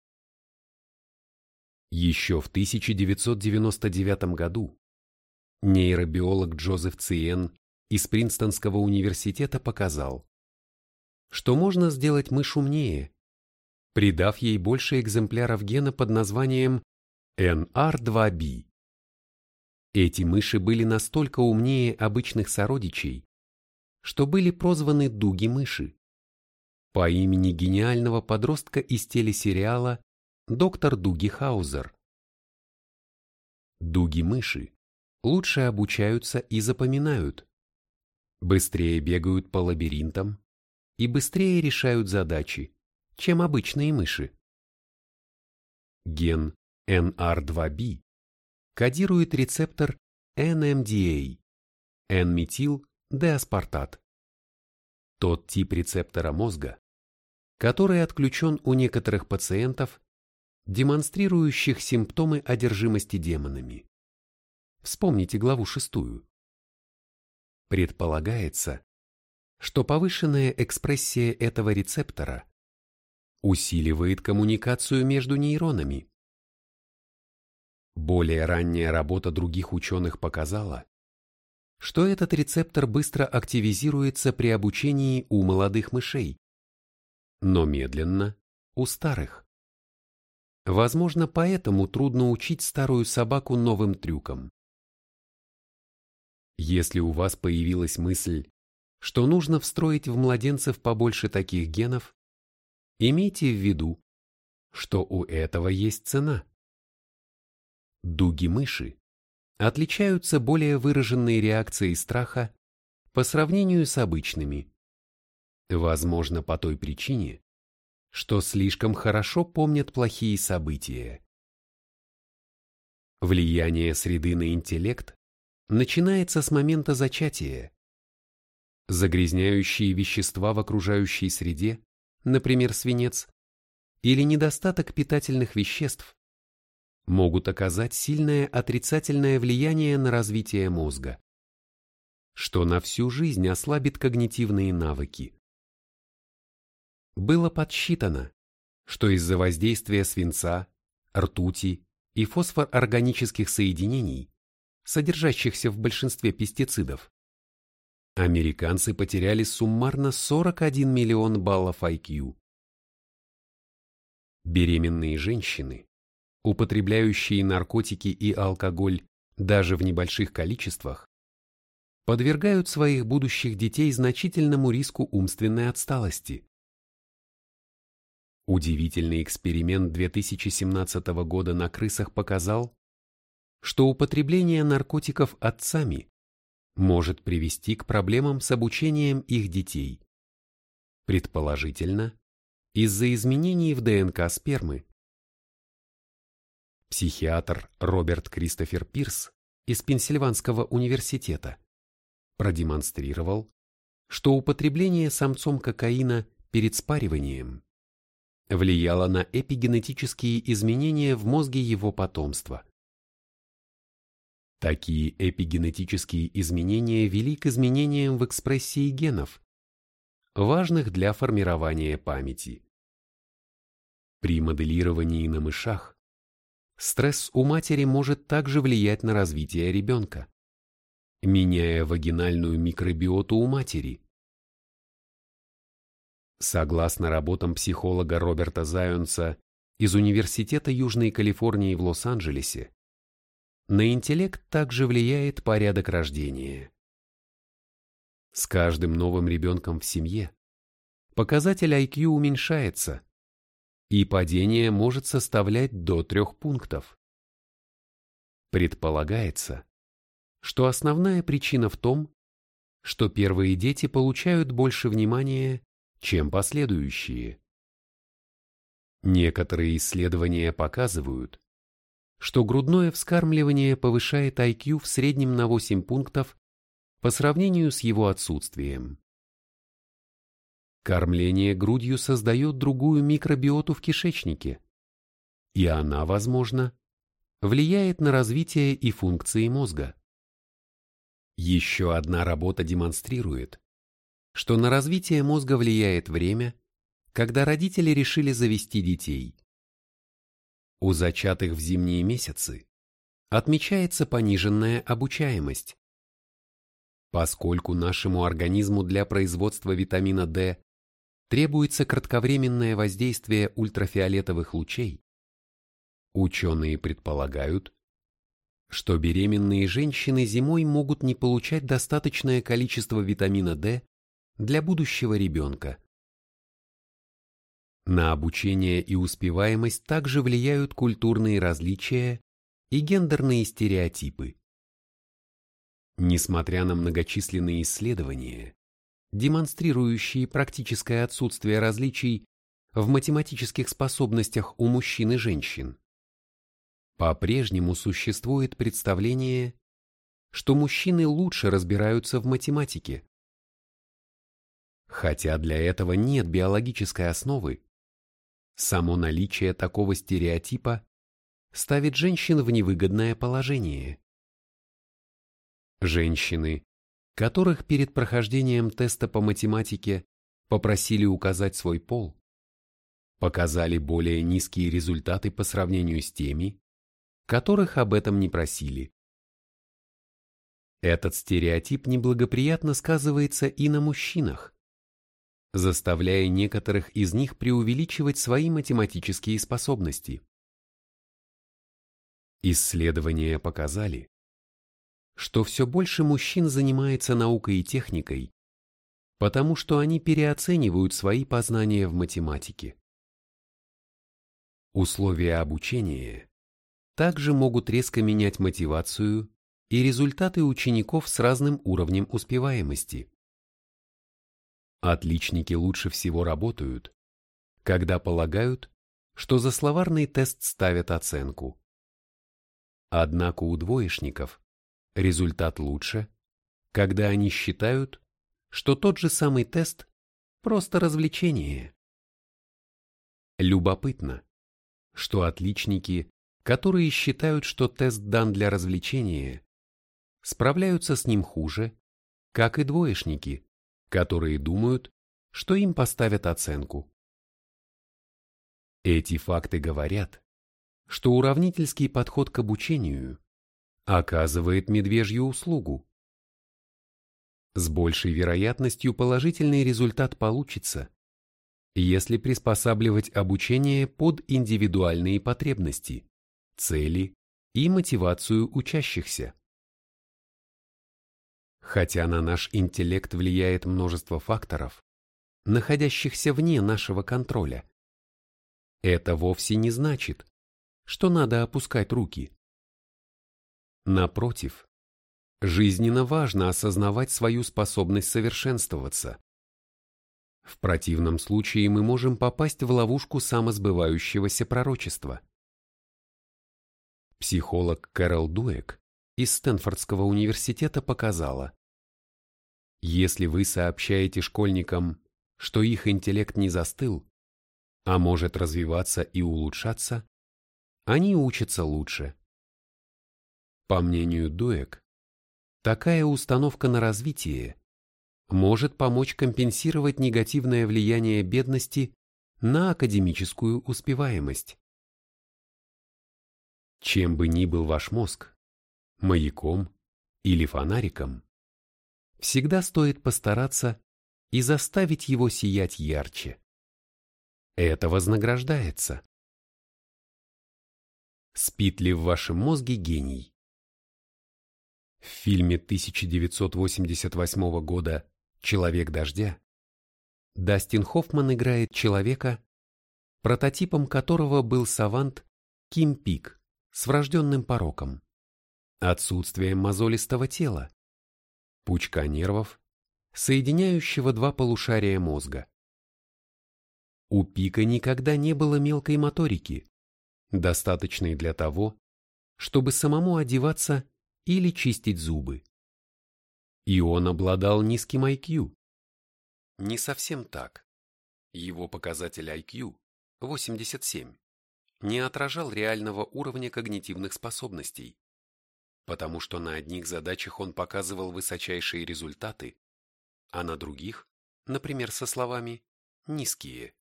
Еще в 1999 году нейробиолог Джозеф Циен из Принстонского университета показал, что можно сделать мышь умнее, придав ей больше экземпляров гена под названием NR2B. Эти мыши были настолько умнее обычных сородичей, что были прозваны дуги-мыши по имени гениального подростка из телесериала «Доктор Дуги Хаузер». Дуги-мыши лучше обучаются и запоминают, быстрее бегают по лабиринтам и быстрее решают задачи, чем обычные мыши. Ген NR2B кодирует рецептор NMDA – N-метил-деаспартат. Тот тип рецептора мозга, который отключен у некоторых пациентов, демонстрирующих симптомы одержимости демонами. Вспомните главу шестую. Предполагается, что повышенная экспрессия этого рецептора усиливает коммуникацию между нейронами. Более ранняя работа других ученых показала, что этот рецептор быстро активизируется при обучении у молодых мышей, но медленно у старых. Возможно, поэтому трудно учить старую собаку новым трюкам. Если у вас появилась мысль, что нужно встроить в младенцев побольше таких генов, имейте в виду, что у этого есть цена. Дуги мыши отличаются более выраженной реакцией страха по сравнению с обычными. Возможно, по той причине, что слишком хорошо помнят плохие события. Влияние среды на интеллект начинается с момента зачатия. Загрязняющие вещества в окружающей среде, например, свинец, или недостаток питательных веществ, могут оказать сильное отрицательное влияние на развитие мозга, что на всю жизнь ослабит когнитивные навыки. Было подсчитано, что из-за воздействия свинца, ртути и фосфорорганических соединений, содержащихся в большинстве пестицидов, американцы потеряли суммарно 41 миллион баллов IQ. Беременные женщины, употребляющие наркотики и алкоголь даже в небольших количествах, подвергают своих будущих детей значительному риску умственной отсталости. Удивительный эксперимент 2017 года на крысах показал, что употребление наркотиков отцами может привести к проблемам с обучением их детей. Предположительно, из-за изменений в ДНК спермы. Психиатр Роберт Кристофер Пирс из Пенсильванского университета продемонстрировал, что употребление самцом кокаина перед спариванием влияло на эпигенетические изменения в мозге его потомства. Такие эпигенетические изменения вели к изменениям в экспрессии генов, важных для формирования памяти. При моделировании на мышах стресс у матери может также влиять на развитие ребенка, меняя вагинальную микробиоту у матери. Согласно работам психолога Роберта Зайонса из Университета Южной Калифорнии в Лос-Анджелесе, на интеллект также влияет порядок рождения. С каждым новым ребенком в семье показатель IQ уменьшается, и падение может составлять до трех пунктов. Предполагается, что основная причина в том, что первые дети получают больше внимания, чем последующие. Некоторые исследования показывают, что грудное вскармливание повышает IQ в среднем на 8 пунктов по сравнению с его отсутствием. Кормление грудью создает другую микробиоту в кишечнике, и она, возможно, влияет на развитие и функции мозга. Еще одна работа демонстрирует, что на развитие мозга влияет время, когда родители решили завести детей. У зачатых в зимние месяцы отмечается пониженная обучаемость. Поскольку нашему организму для производства витамина D требуется кратковременное воздействие ультрафиолетовых лучей, ученые предполагают, что беременные женщины зимой могут не получать достаточное количество витамина D для будущего ребенка. На обучение и успеваемость также влияют культурные различия и гендерные стереотипы. Несмотря на многочисленные исследования, демонстрирующие практическое отсутствие различий в математических способностях у мужчин и женщин, по-прежнему существует представление, что мужчины лучше разбираются в математике. Хотя для этого нет биологической основы, Само наличие такого стереотипа ставит женщин в невыгодное положение. Женщины, которых перед прохождением теста по математике попросили указать свой пол, показали более низкие результаты по сравнению с теми, которых об этом не просили. Этот стереотип неблагоприятно сказывается и на мужчинах, заставляя некоторых из них преувеличивать свои математические способности. Исследования показали, что все больше мужчин занимается наукой и техникой, потому что они переоценивают свои познания в математике. Условия обучения также могут резко менять мотивацию и результаты учеников с разным уровнем успеваемости. Отличники лучше всего работают, когда полагают, что за словарный тест ставят оценку. Однако у двоечников результат лучше, когда они считают, что тот же самый тест – просто развлечение. Любопытно, что отличники, которые считают, что тест дан для развлечения, справляются с ним хуже, как и двоечники, которые думают, что им поставят оценку. Эти факты говорят, что уравнительский подход к обучению оказывает медвежью услугу. С большей вероятностью положительный результат получится, если приспосабливать обучение под индивидуальные потребности, цели и мотивацию учащихся. Хотя на наш интеллект влияет множество факторов, находящихся вне нашего контроля, это вовсе не значит, что надо опускать руки. Напротив, жизненно важно осознавать свою способность совершенствоваться. В противном случае мы можем попасть в ловушку самосбывающегося пророчества. Психолог Кэрол Дуэк из Стэнфордского университета показала, если вы сообщаете школьникам, что их интеллект не застыл, а может развиваться и улучшаться, они учатся лучше. По мнению Дуэк, такая установка на развитие может помочь компенсировать негативное влияние бедности на академическую успеваемость. Чем бы ни был ваш мозг, маяком или фонариком, всегда стоит постараться и заставить его сиять ярче. Это вознаграждается. Спит ли в вашем мозге гений? В фильме 1988 года «Человек дождя» Дастин Хоффман играет человека, прототипом которого был савант Ким Пик с врожденным пороком, отсутствием мозолистого тела, пучка нервов, соединяющего два полушария мозга. У Пика никогда не было мелкой моторики, достаточной для того, чтобы самому одеваться или чистить зубы. И он обладал низким IQ. Не совсем так. Его показатель IQ, 87, не отражал реального уровня когнитивных способностей, потому что на одних задачах он показывал высочайшие результаты, а на других, например, со словами «низкие».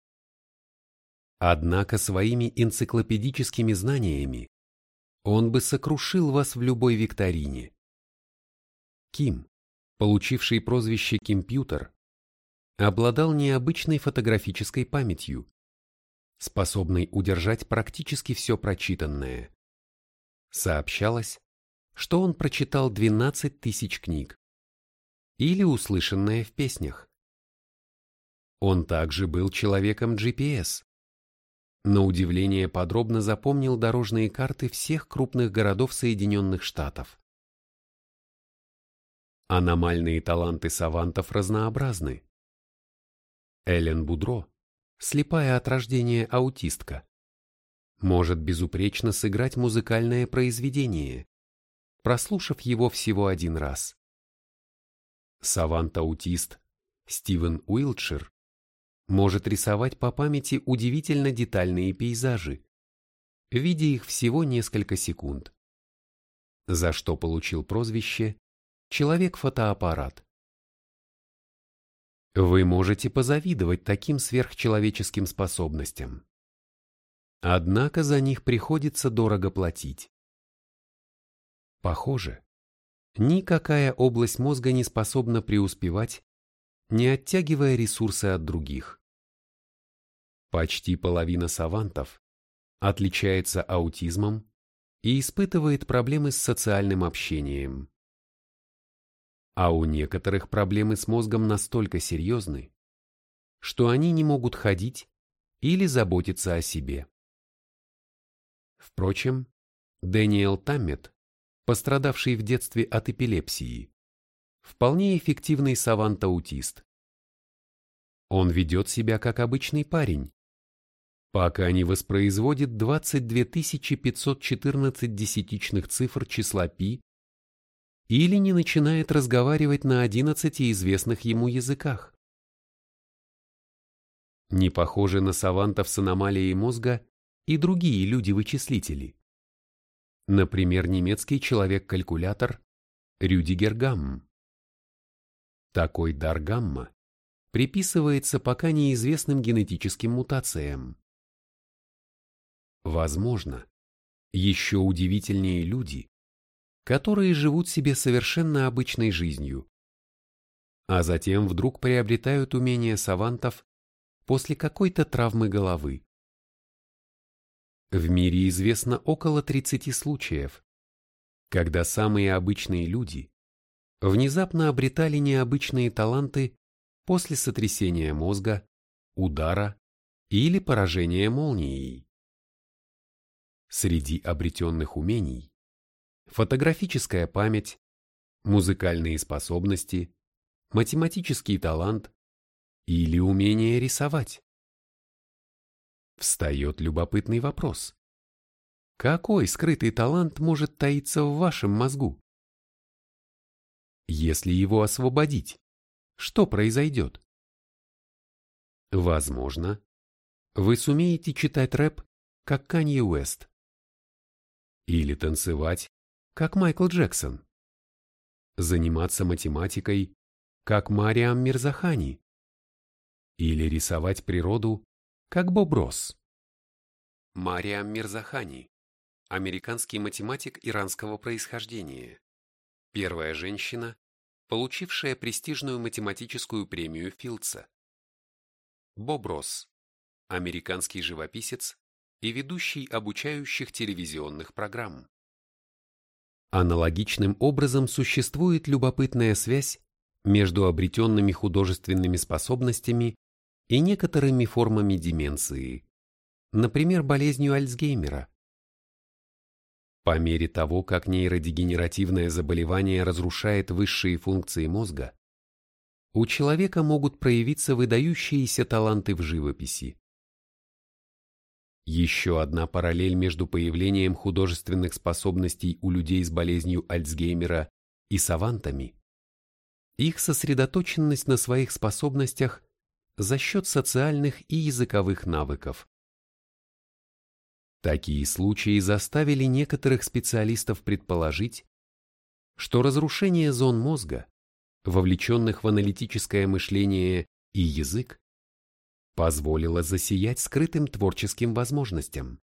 Однако своими энциклопедическими знаниями он бы сокрушил вас в любой викторине. Ким, получивший прозвище «компьютер», обладал необычной фотографической памятью, способной удержать практически все прочитанное. Сообщалось, что он прочитал 12 тысяч книг или услышанное в песнях. Он также был человеком GPS, на удивление подробно запомнил дорожные карты всех крупных городов Соединенных Штатов. Аномальные таланты савантов разнообразны. Эллен Будро, слепая от рождения аутистка, может безупречно сыграть музыкальное произведение, прослушав его всего один раз. Савант-аутист Стивен Уилтшир может рисовать по памяти удивительно детальные пейзажи, видя их всего несколько секунд. За что получил прозвище «человек-фотоаппарат». Вы можете позавидовать таким сверхчеловеческим способностям. Однако за них приходится дорого платить. Похоже, никакая область мозга не способна преуспевать, не оттягивая ресурсы от других. Почти половина савантов отличается аутизмом и испытывает проблемы с социальным общением. А у некоторых проблемы с мозгом настолько серьезны, что они не могут ходить или заботиться о себе. Впрочем, Дэниел Таммет, пострадавший в детстве от эпилепсии, вполне эффективный савант-аутист. Он ведет себя как обычный парень, пока не воспроизводит 22 514 десятичных цифр числа π или не начинает разговаривать на 11 известных ему языках. Не похожи на савантов с аномалией мозга и другие люди-вычислители. Например, немецкий человек-калькулятор Рюдигер Гамм. Такой дар гамма приписывается пока неизвестным генетическим мутациям. Возможно, еще удивительнее люди, которые живут себе совершенно обычной жизнью, а затем вдруг приобретают умения савантов после какой-то травмы головы. В мире известно около 30 случаев, когда самые обычные люди внезапно обретали необычные таланты после сотрясения мозга, удара или поражения молнией. Среди обретенных умений фотографическая память, музыкальные способности, математический талант или умение рисовать. Встает любопытный вопрос. Какой скрытый талант может таиться в вашем мозгу? Если его освободить, что произойдет? Возможно, вы сумеете читать рэп, как Канье Уэст. Или танцевать, как Майкл Джексон. Заниматься математикой, как Мариам Мирзахани. Или рисовать природу, как Боб Росс. Мариам Мирзахани, американский математик иранского происхождения. Первая женщина, получившая престижную математическую премию Филдса. Боб Росс, американский живописец и ведущий обучающих телевизионных программ. Аналогичным образом существует любопытная связь между обретенными художественными способностями и некоторыми формами деменции, например, болезнью Альцгеймера. По мере того, как нейродегенеративное заболевание разрушает высшие функции мозга, у человека могут проявиться выдающиеся таланты в живописи. Еще одна параллель между появлением художественных способностей у людей с болезнью Альцгеймера и савантами – их сосредоточенность на своих способностях за счет социальных и языковых навыков. Такие случаи заставили некоторых специалистов предположить, что разрушение зон мозга, вовлеченных в аналитическое мышление и язык, позволило засиять скрытым творческим возможностям.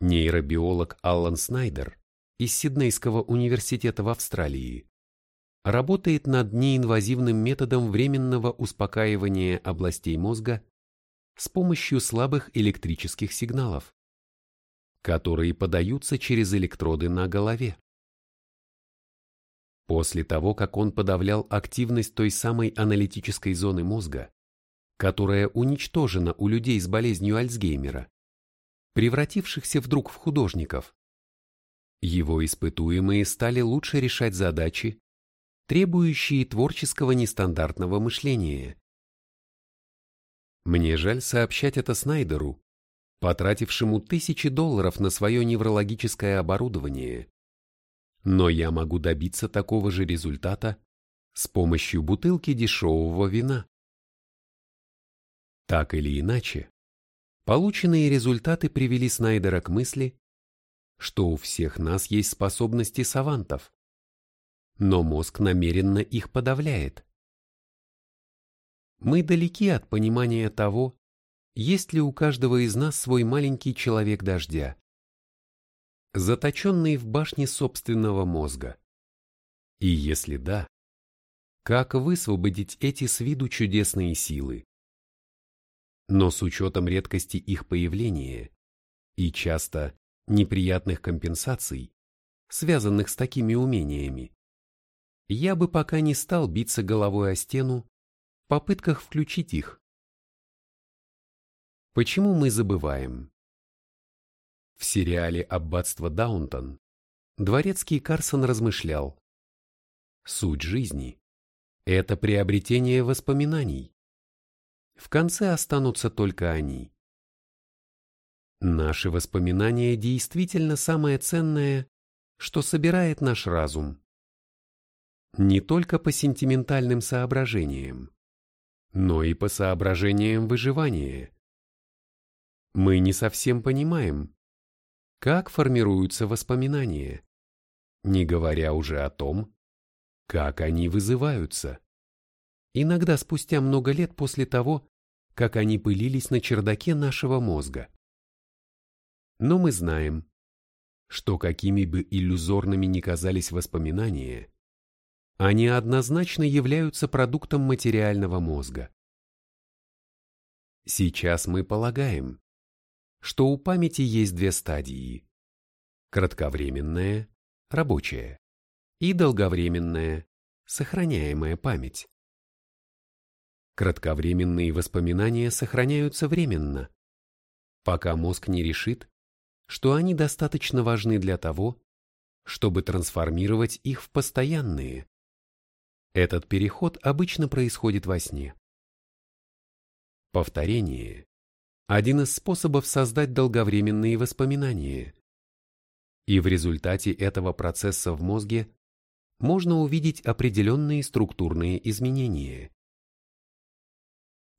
Нейробиолог Аллан Снайдер из Сиднейского университета в Австралии работает над неинвазивным методом временного успокаивания областей мозга с помощью слабых электрических сигналов, которые подаются через электроды на голове. После того, как он подавлял активность той самой аналитической зоны мозга, которая уничтожена у людей с болезнью Альцгеймера, превратившихся вдруг в художников, его испытуемые стали лучше решать задачи требующие творческого нестандартного мышления. Мне жаль сообщать это Снайдеру, потратившему тысячи долларов на свое неврологическое оборудование. Но я могу добиться такого же результата с помощью бутылки дешевого вина. Так или иначе, полученные результаты привели Снайдера к мысли, что у всех нас есть способности савантов, но мозг намеренно их подавляет. Мы далеки от понимания того, есть ли у каждого из нас свой маленький человек дождя, заточенный в башне собственного мозга. И если да, как высвободить эти с виду чудесные силы? Но с учетом редкости их появления и часто неприятных компенсаций, связанных с такими умениями, я бы пока не стал биться головой о стену попытках включить их. Почему мы забываем? В сериале «Аббатство Даунтон» дворецкий Карсон размышлял. Суть жизни – это приобретение воспоминаний. В конце останутся только они. Наши воспоминания действительно самое ценное, что собирает наш разум. Не только по сентиментальным соображениям, но и по соображениям выживания. Мы не совсем понимаем, как формируются воспоминания, не говоря уже о том, как они вызываются. Иногда спустя много лет после того, как они пылились на чердаке нашего мозга. Но мы знаем, что какими бы иллюзорными ни казались воспоминания, они однозначно являются продуктом материального мозга. Сейчас мы полагаем, что у памяти есть две стадии – кратковременная, рабочая, и долговременная, сохраняемая память. Кратковременные воспоминания сохраняются временно, пока мозг не решит, что они достаточно важны для того, чтобы трансформировать их в постоянные. Этот переход обычно происходит во сне. Повторение один из способов создать долговременные воспоминания. И в результате этого процесса в мозге можно увидеть определенные структурные изменения.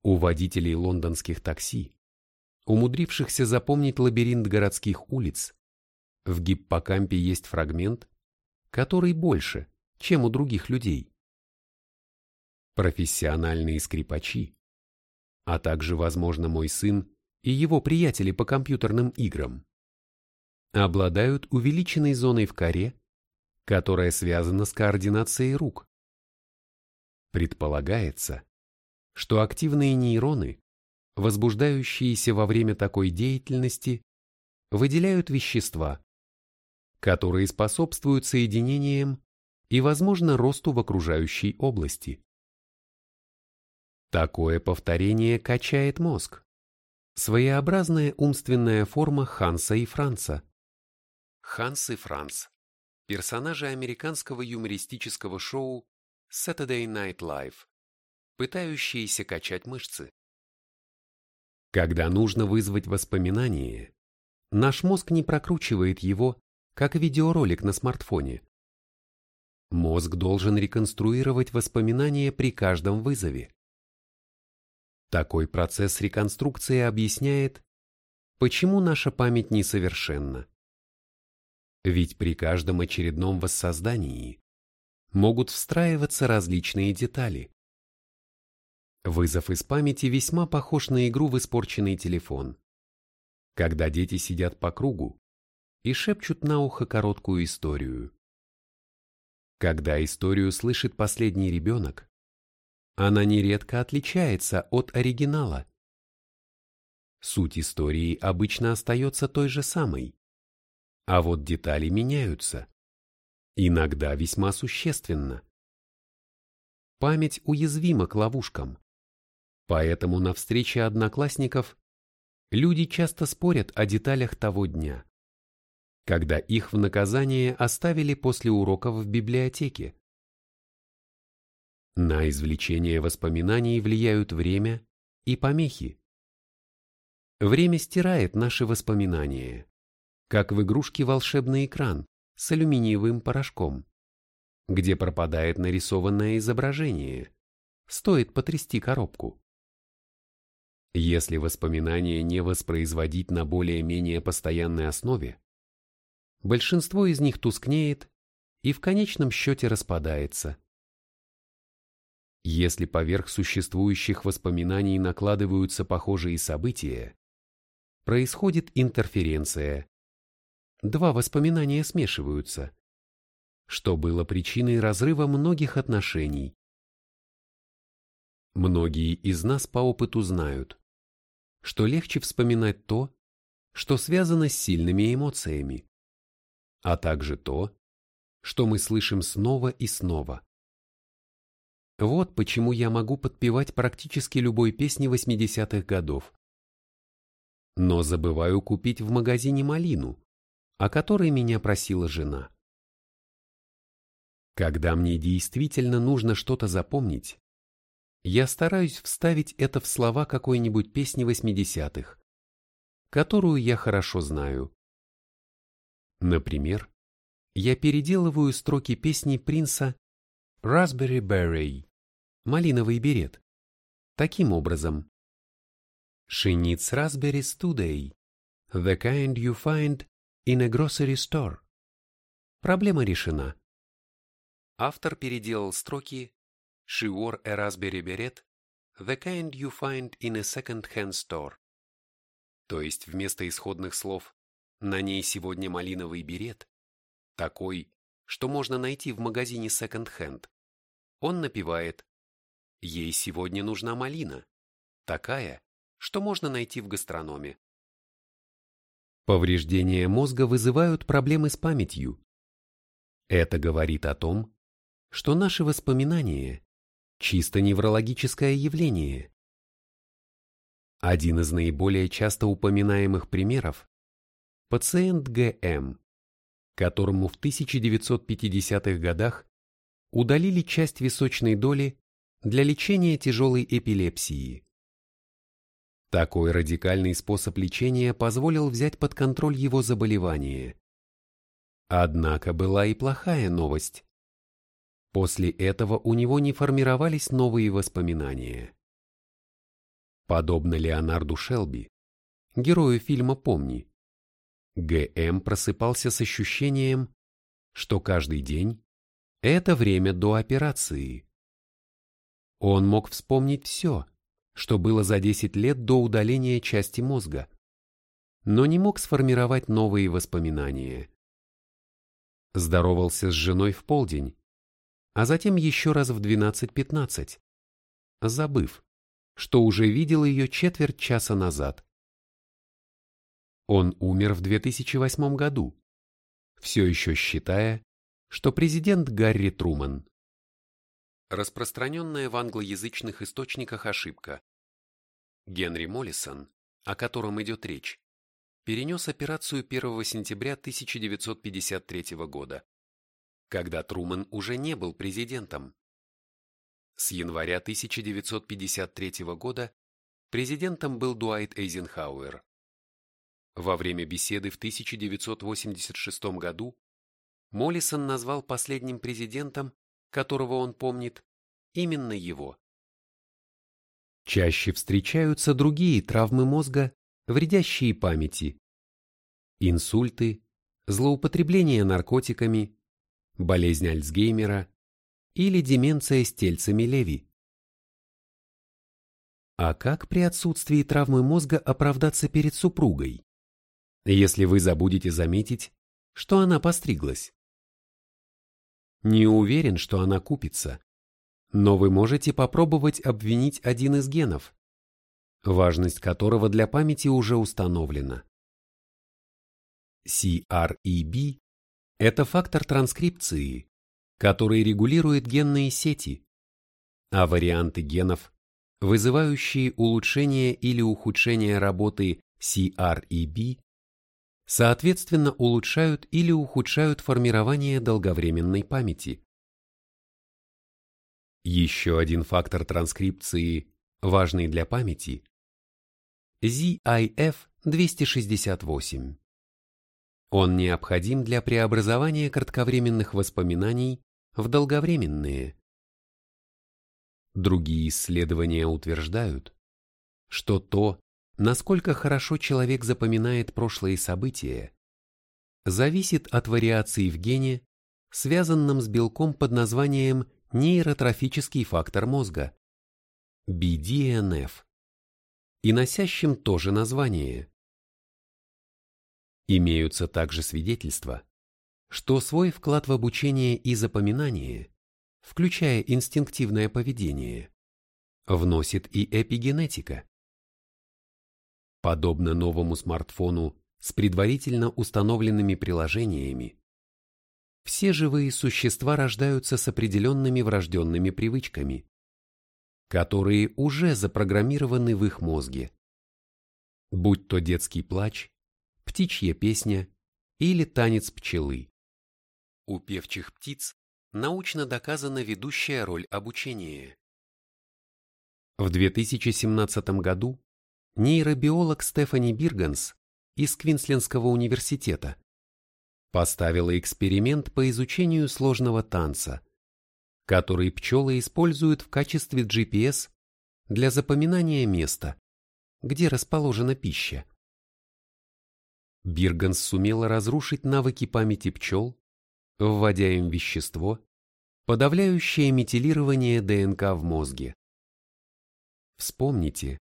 У водителей лондонских такси, умудрившихся запомнить лабиринт городских улиц, в гиппокампе есть фрагмент, который больше, чем у других людей. Профессиональные скрипачи, а также, возможно, мой сын, и его приятели по компьютерным играм обладают увеличенной зоной в коре, которая связана с координацией рук. Предполагается, что активные нейроны, возбуждающиеся во время такой деятельности, выделяют вещества, которые способствуют соединениям и, возможно, росту в окружающей области. Такое повторение качает мозг, Своеобразная умственная форма Ханса и Франца. Ханс и Франц – персонажи американского юмористического шоу Saturday Night Live, пытающиеся качать мышцы. Когда нужно вызвать воспоминание, наш мозг не прокручивает его, как видеоролик на смартфоне. Мозг должен реконструировать воспоминания при каждом вызове. Такой процесс реконструкции объясняет, почему наша память несовершенна. Ведь при каждом очередном воссоздании могут встраиваться различные детали. Вызов из памяти весьма похож на игру в испорченный телефон, когда дети сидят по кругу и шепчут на ухо короткую историю. Когда историю слышит последний ребенок, она нередко отличается от оригинала. Суть истории обычно остается той же самой, а вот детали меняются, иногда весьма существенно. Память уязвима к ловушкам, поэтому на встрече одноклассников люди часто спорят о деталях того дня, когда их в наказание оставили после уроков в библиотеке. На извлечение воспоминаний влияют время и помехи. Время стирает наши воспоминания, как в игрушке волшебный экран с алюминиевым порошком, где пропадает нарисованное изображение, стоит потрясти коробку. Если воспоминания не воспроизводить на более-менее постоянной основе, большинство из них тускнеет и в конечном счете распадается. Если поверх существующих воспоминаний накладываются похожие события, происходит интерференция. Два воспоминания смешиваются, что было причиной разрыва многих отношений. Многие из нас по опыту знают, что легче вспоминать то, что связано с сильными эмоциями, а также то, что мы слышим снова и снова. Вот почему я могу подпевать практически любой песни 80-х годов. Но забываю купить в магазине малину, о которой меня просила жена. Когда мне действительно нужно что-то запомнить, я стараюсь вставить это в слова какой-нибудь песни 80-х, которую я хорошо знаю. Например, я переделываю строки песни Принца «Raspberry Beret» малиновый берет. Таким образом, She needs raspberries today, the kind you find in a grocery store. Проблема решена. Автор переделал строки She wore a raspberry beret, the kind you find in a second-hand store. То есть вместо исходных слов «на ней сегодня малиновый берет», такой, что можно найти в магазине second-hand, он напевает Ей сегодня нужна малина, такая, что можно найти в гастрономе. Повреждения мозга вызывают проблемы с памятью. Это говорит о том, что наши воспоминания – чисто неврологическое явление. Один из наиболее часто упоминаемых примеров – пациент ГМ, которому в 1950-х годах удалили часть височной доли для лечения тяжелой эпилепсии. Такой радикальный способ лечения позволил взять под контроль его заболевание. Однако была и плохая новость. После этого у него не формировались новые воспоминания. Подобно Леонарду Шелби, герою фильма «Помни», ГМ просыпался с ощущением, что каждый день – это время до операции. Он мог вспомнить все, что было за 10 лет до удаления части мозга, но не мог сформировать новые воспоминания. Здоровался с женой в полдень, а затем еще раз в 12.15, забыв, что уже видел ее четверть часа назад. Он умер в 2008 году, все еще считая, что президент Гарри Труман. Распространенная в англоязычных источниках ошибка. Генри Моллисон, о котором идет речь, перенес операцию 1 сентября 1953 года, когда Трумэн уже не был президентом. С января 1953 года президентом был Дуайт Эйзенхауэр. Во время беседы в 1986 году Моллисон назвал последним президентом которого он помнит, именно его. Чаще встречаются другие травмы мозга, вредящие памяти. Инсульты, злоупотребление наркотиками, болезнь Альцгеймера или деменция с тельцами Леви. А как при отсутствии травмы мозга оправдаться перед супругой, если вы забудете заметить, что она постриглась? Не уверен, что она купится. Но вы можете попробовать обвинить один из генов, важность которого для памяти уже установлена. CREB – это фактор транскрипции, который регулирует генные сети, а варианты генов, вызывающие улучшение или ухудшение работы CREB, соответственно улучшают или ухудшают формирование долговременной памяти. Еще один фактор транскрипции, важный для памяти – ZIF-268. Он необходим для преобразования кратковременных воспоминаний в долговременные. Другие исследования утверждают, что то, насколько хорошо человек запоминает прошлые события, зависит от вариаций в гене, связанном с белком под названием нейротрофический фактор мозга – BDNF, и носящим то же название. Имеются также свидетельства, что свой вклад в обучение и запоминание, включая инстинктивное поведение, вносит и эпигенетика. Подобно новому смартфону с предварительно установленными приложениями, все живые существа рождаются с определенными врожденными привычками, которые уже запрограммированы в их мозге. Будь то детский плач, птичья песня или танец пчелы. У певчих птиц научно доказана ведущая роль обучения. В 2017 году нейробиолог Стефани Бирганс из Квинслендского университета поставила эксперимент по изучению сложного танца, который пчелы используют в качестве GPS для запоминания места, где расположена пища. Бирганс сумела разрушить навыки памяти пчел, вводя им вещество, подавляющее метилирование ДНК в мозге. Вспомните,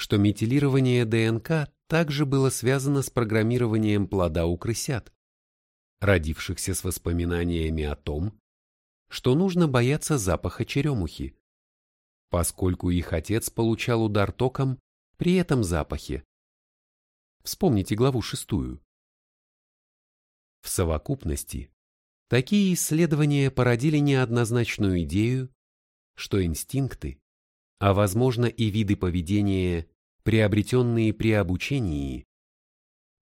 что метилирование ДНК также было связано с программированием плода у крысят, родившихся с воспоминаниями о том, что нужно бояться запаха черемухи, поскольку их отец получал удар током при этом запахе. Вспомните главу шестую. В совокупности такие исследования породили неоднозначную идею, что инстинкты, а возможно и виды поведения, приобретенные при обучении,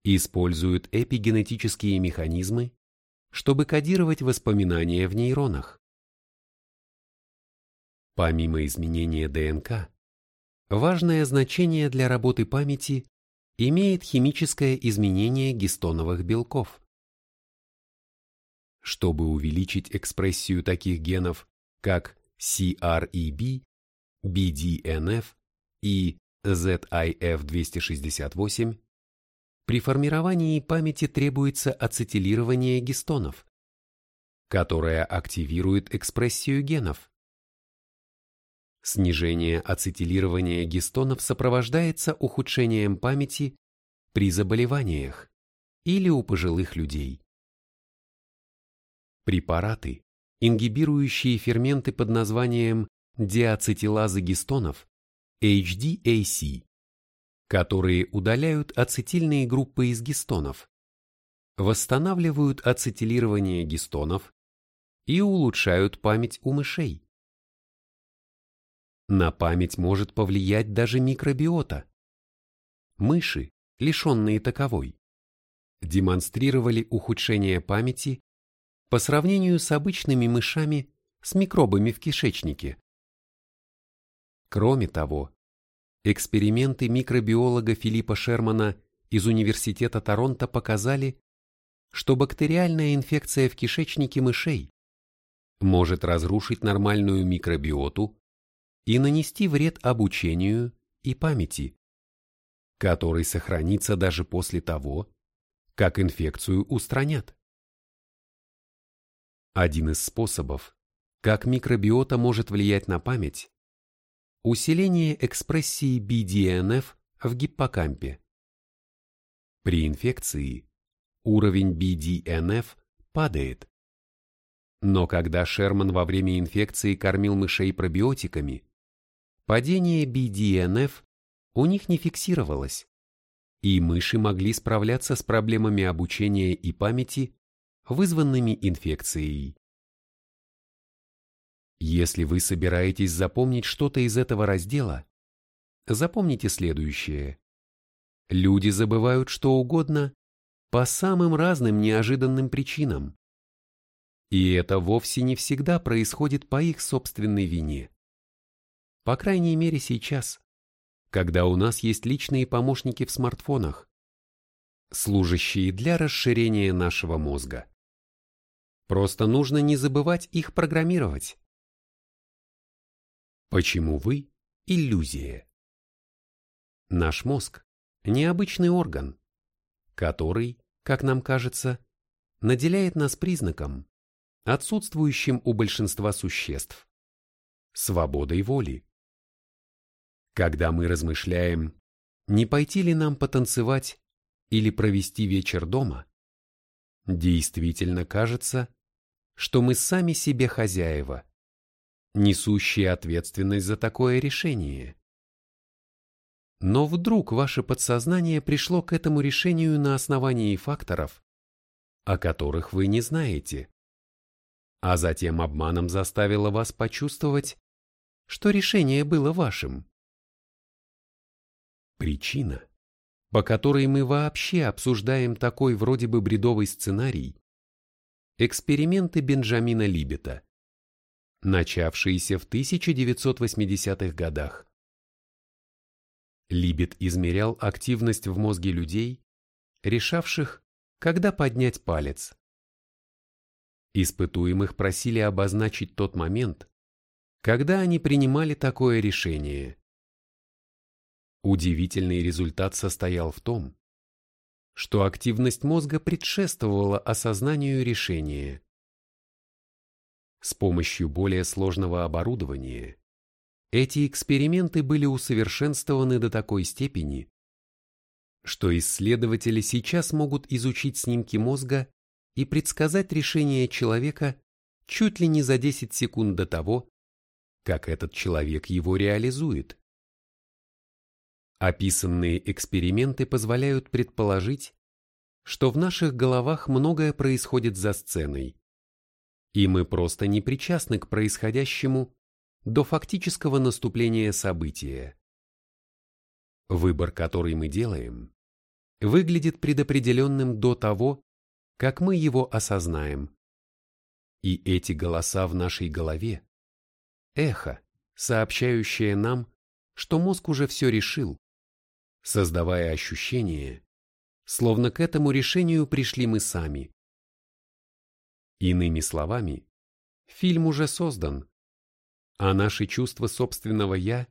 используют эпигенетические механизмы, чтобы кодировать воспоминания в нейронах. Помимо изменения ДНК, важное значение для работы памяти имеет химическое изменение гистоновых белков. Чтобы увеличить экспрессию таких генов, как CREB, BDNF и ZIF268, при формировании памяти требуется ацетилирование гистонов, которое активирует экспрессию генов. Снижение ацетилирования гистонов сопровождается ухудшением памяти при заболеваниях или у пожилых людей. Препараты, ингибирующие ферменты под названием диацетилазы гистонов, HDAC, которые удаляют ацетильные группы из гистонов, восстанавливают ацетилирование гистонов и улучшают память у мышей. На память может повлиять даже микробиота. Мыши, лишенные таковой, демонстрировали ухудшение памяти по сравнению с обычными мышами с микробами в кишечнике. Кроме того, Эксперименты микробиолога Филиппа Шермана из Университета Торонто показали, что бактериальная инфекция в кишечнике мышей может разрушить нормальную микробиоту и нанести вред обучению и памяти, который сохранится даже после того, как инфекцию устранят. Один из способов, как микробиота может влиять на память, Усиление экспрессии BDNF в гиппокампе. При инфекции уровень BDNF падает. Но когда Шерман во время инфекции кормил мышей пробиотиками, падение BDNF у них не фиксировалось, и мыши могли справляться с проблемами обучения и памяти, вызванными инфекцией. Если вы собираетесь запомнить что-то из этого раздела, запомните следующее. Люди забывают что угодно по самым разным неожиданным причинам. И это вовсе не всегда происходит по их собственной вине. По крайней мере сейчас, когда у нас есть личные помощники в смартфонах, служащие для расширения нашего мозга. Просто нужно не забывать их программировать. Почему вы – иллюзия? Наш мозг – необычный орган, который, как нам кажется, наделяет нас признаком, отсутствующим у большинства существ – свободой воли. Когда мы размышляем, не пойти ли нам потанцевать или провести вечер дома, действительно кажется, что мы сами себе хозяева, несущие ответственность за такое решение. Но вдруг ваше подсознание пришло к этому решению на основании факторов, о которых вы не знаете, а затем обманом заставило вас почувствовать, что решение было вашим. Причина, по которой мы вообще обсуждаем такой вроде бы бредовый сценарий, эксперименты Бенджамина Либета, начавшиеся в 1980-х годах. Либет измерял активность в мозге людей, решавших, когда поднять палец. Испытуемых просили обозначить тот момент, когда они принимали такое решение. Удивительный результат состоял в том, что активность мозга предшествовала осознанию решения. С помощью более сложного оборудования эти эксперименты были усовершенствованы до такой степени, что исследователи сейчас могут изучить снимки мозга и предсказать решение человека чуть ли не за 10 секунд до того, как этот человек его реализует. Описанные эксперименты позволяют предположить, что в наших головах многое происходит за сценой, и мы просто не причастны к происходящему до фактического наступления события. Выбор, который мы делаем, выглядит предопределенным до того, как мы его осознаем. И эти голоса в нашей голове – эхо, сообщающее нам, что мозг уже все решил, создавая ощущение, словно к этому решению пришли мы сами. Иными словами, фильм уже создан, а наши чувства собственного «я»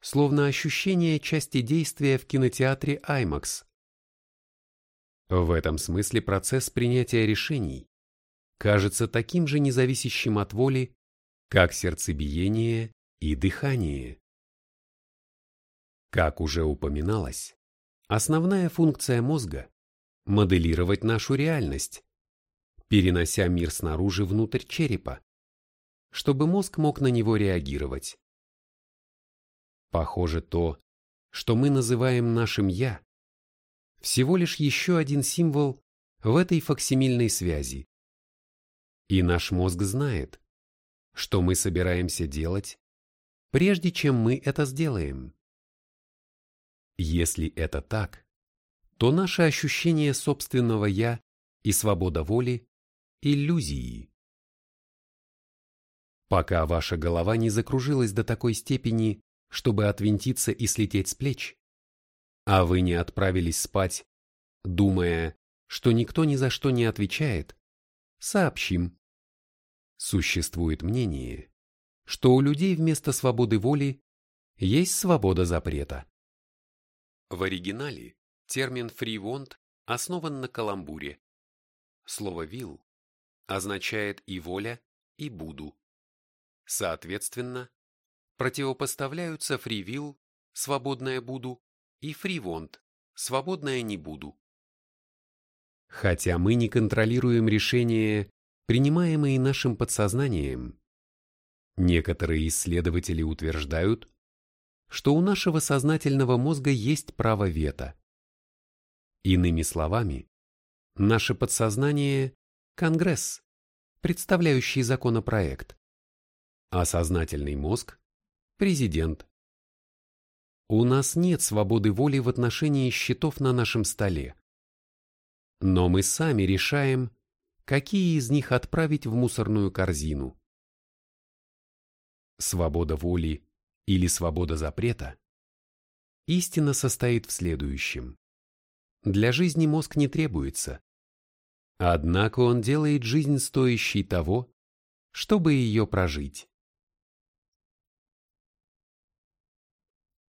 словно ощущение части действия в кинотеатре IMAX. В этом смысле процесс принятия решений кажется таким же независящим от воли, как сердцебиение и дыхание. Как уже упоминалось, основная функция мозга – моделировать нашу реальность, перенося мир снаружи внутрь черепа, чтобы мозг мог на него реагировать. Похоже то, что мы называем нашим «я», всего лишь еще один символ в этой факсимильной связи. И наш мозг знает, что мы собираемся делать, прежде чем мы это сделаем. Если это так, то наше ощущение собственного «я» и свобода воли – иллюзии. Пока ваша голова не закружилась до такой степени, чтобы отвинтиться и слететь с плеч, а вы не отправились спать, думая, что никто ни за что не отвечает, сообщим. Существует мнение, что у людей вместо свободы воли есть свобода запрета. В оригинале термин free want основан на каламбуре. Слово will означает и воля, и буду. Соответственно, противопоставляются will, свободное буду, и want, свободное не буду. Хотя мы не контролируем решения, принимаемые нашим подсознанием, некоторые исследователи утверждают, что у нашего сознательного мозга есть право вето. Иными словами, наше подсознание – Конгресс, представляющий законопроект, а сознательный мозг – президент. У нас нет свободы воли в отношении счетов на нашем столе. Но мы сами решаем, какие из них отправить в мусорную корзину. Свобода воли или свобода запрета, истина состоит в следующем. Для жизни мозг не требуется. Однако он делает жизнь стоящей того, чтобы ее прожить.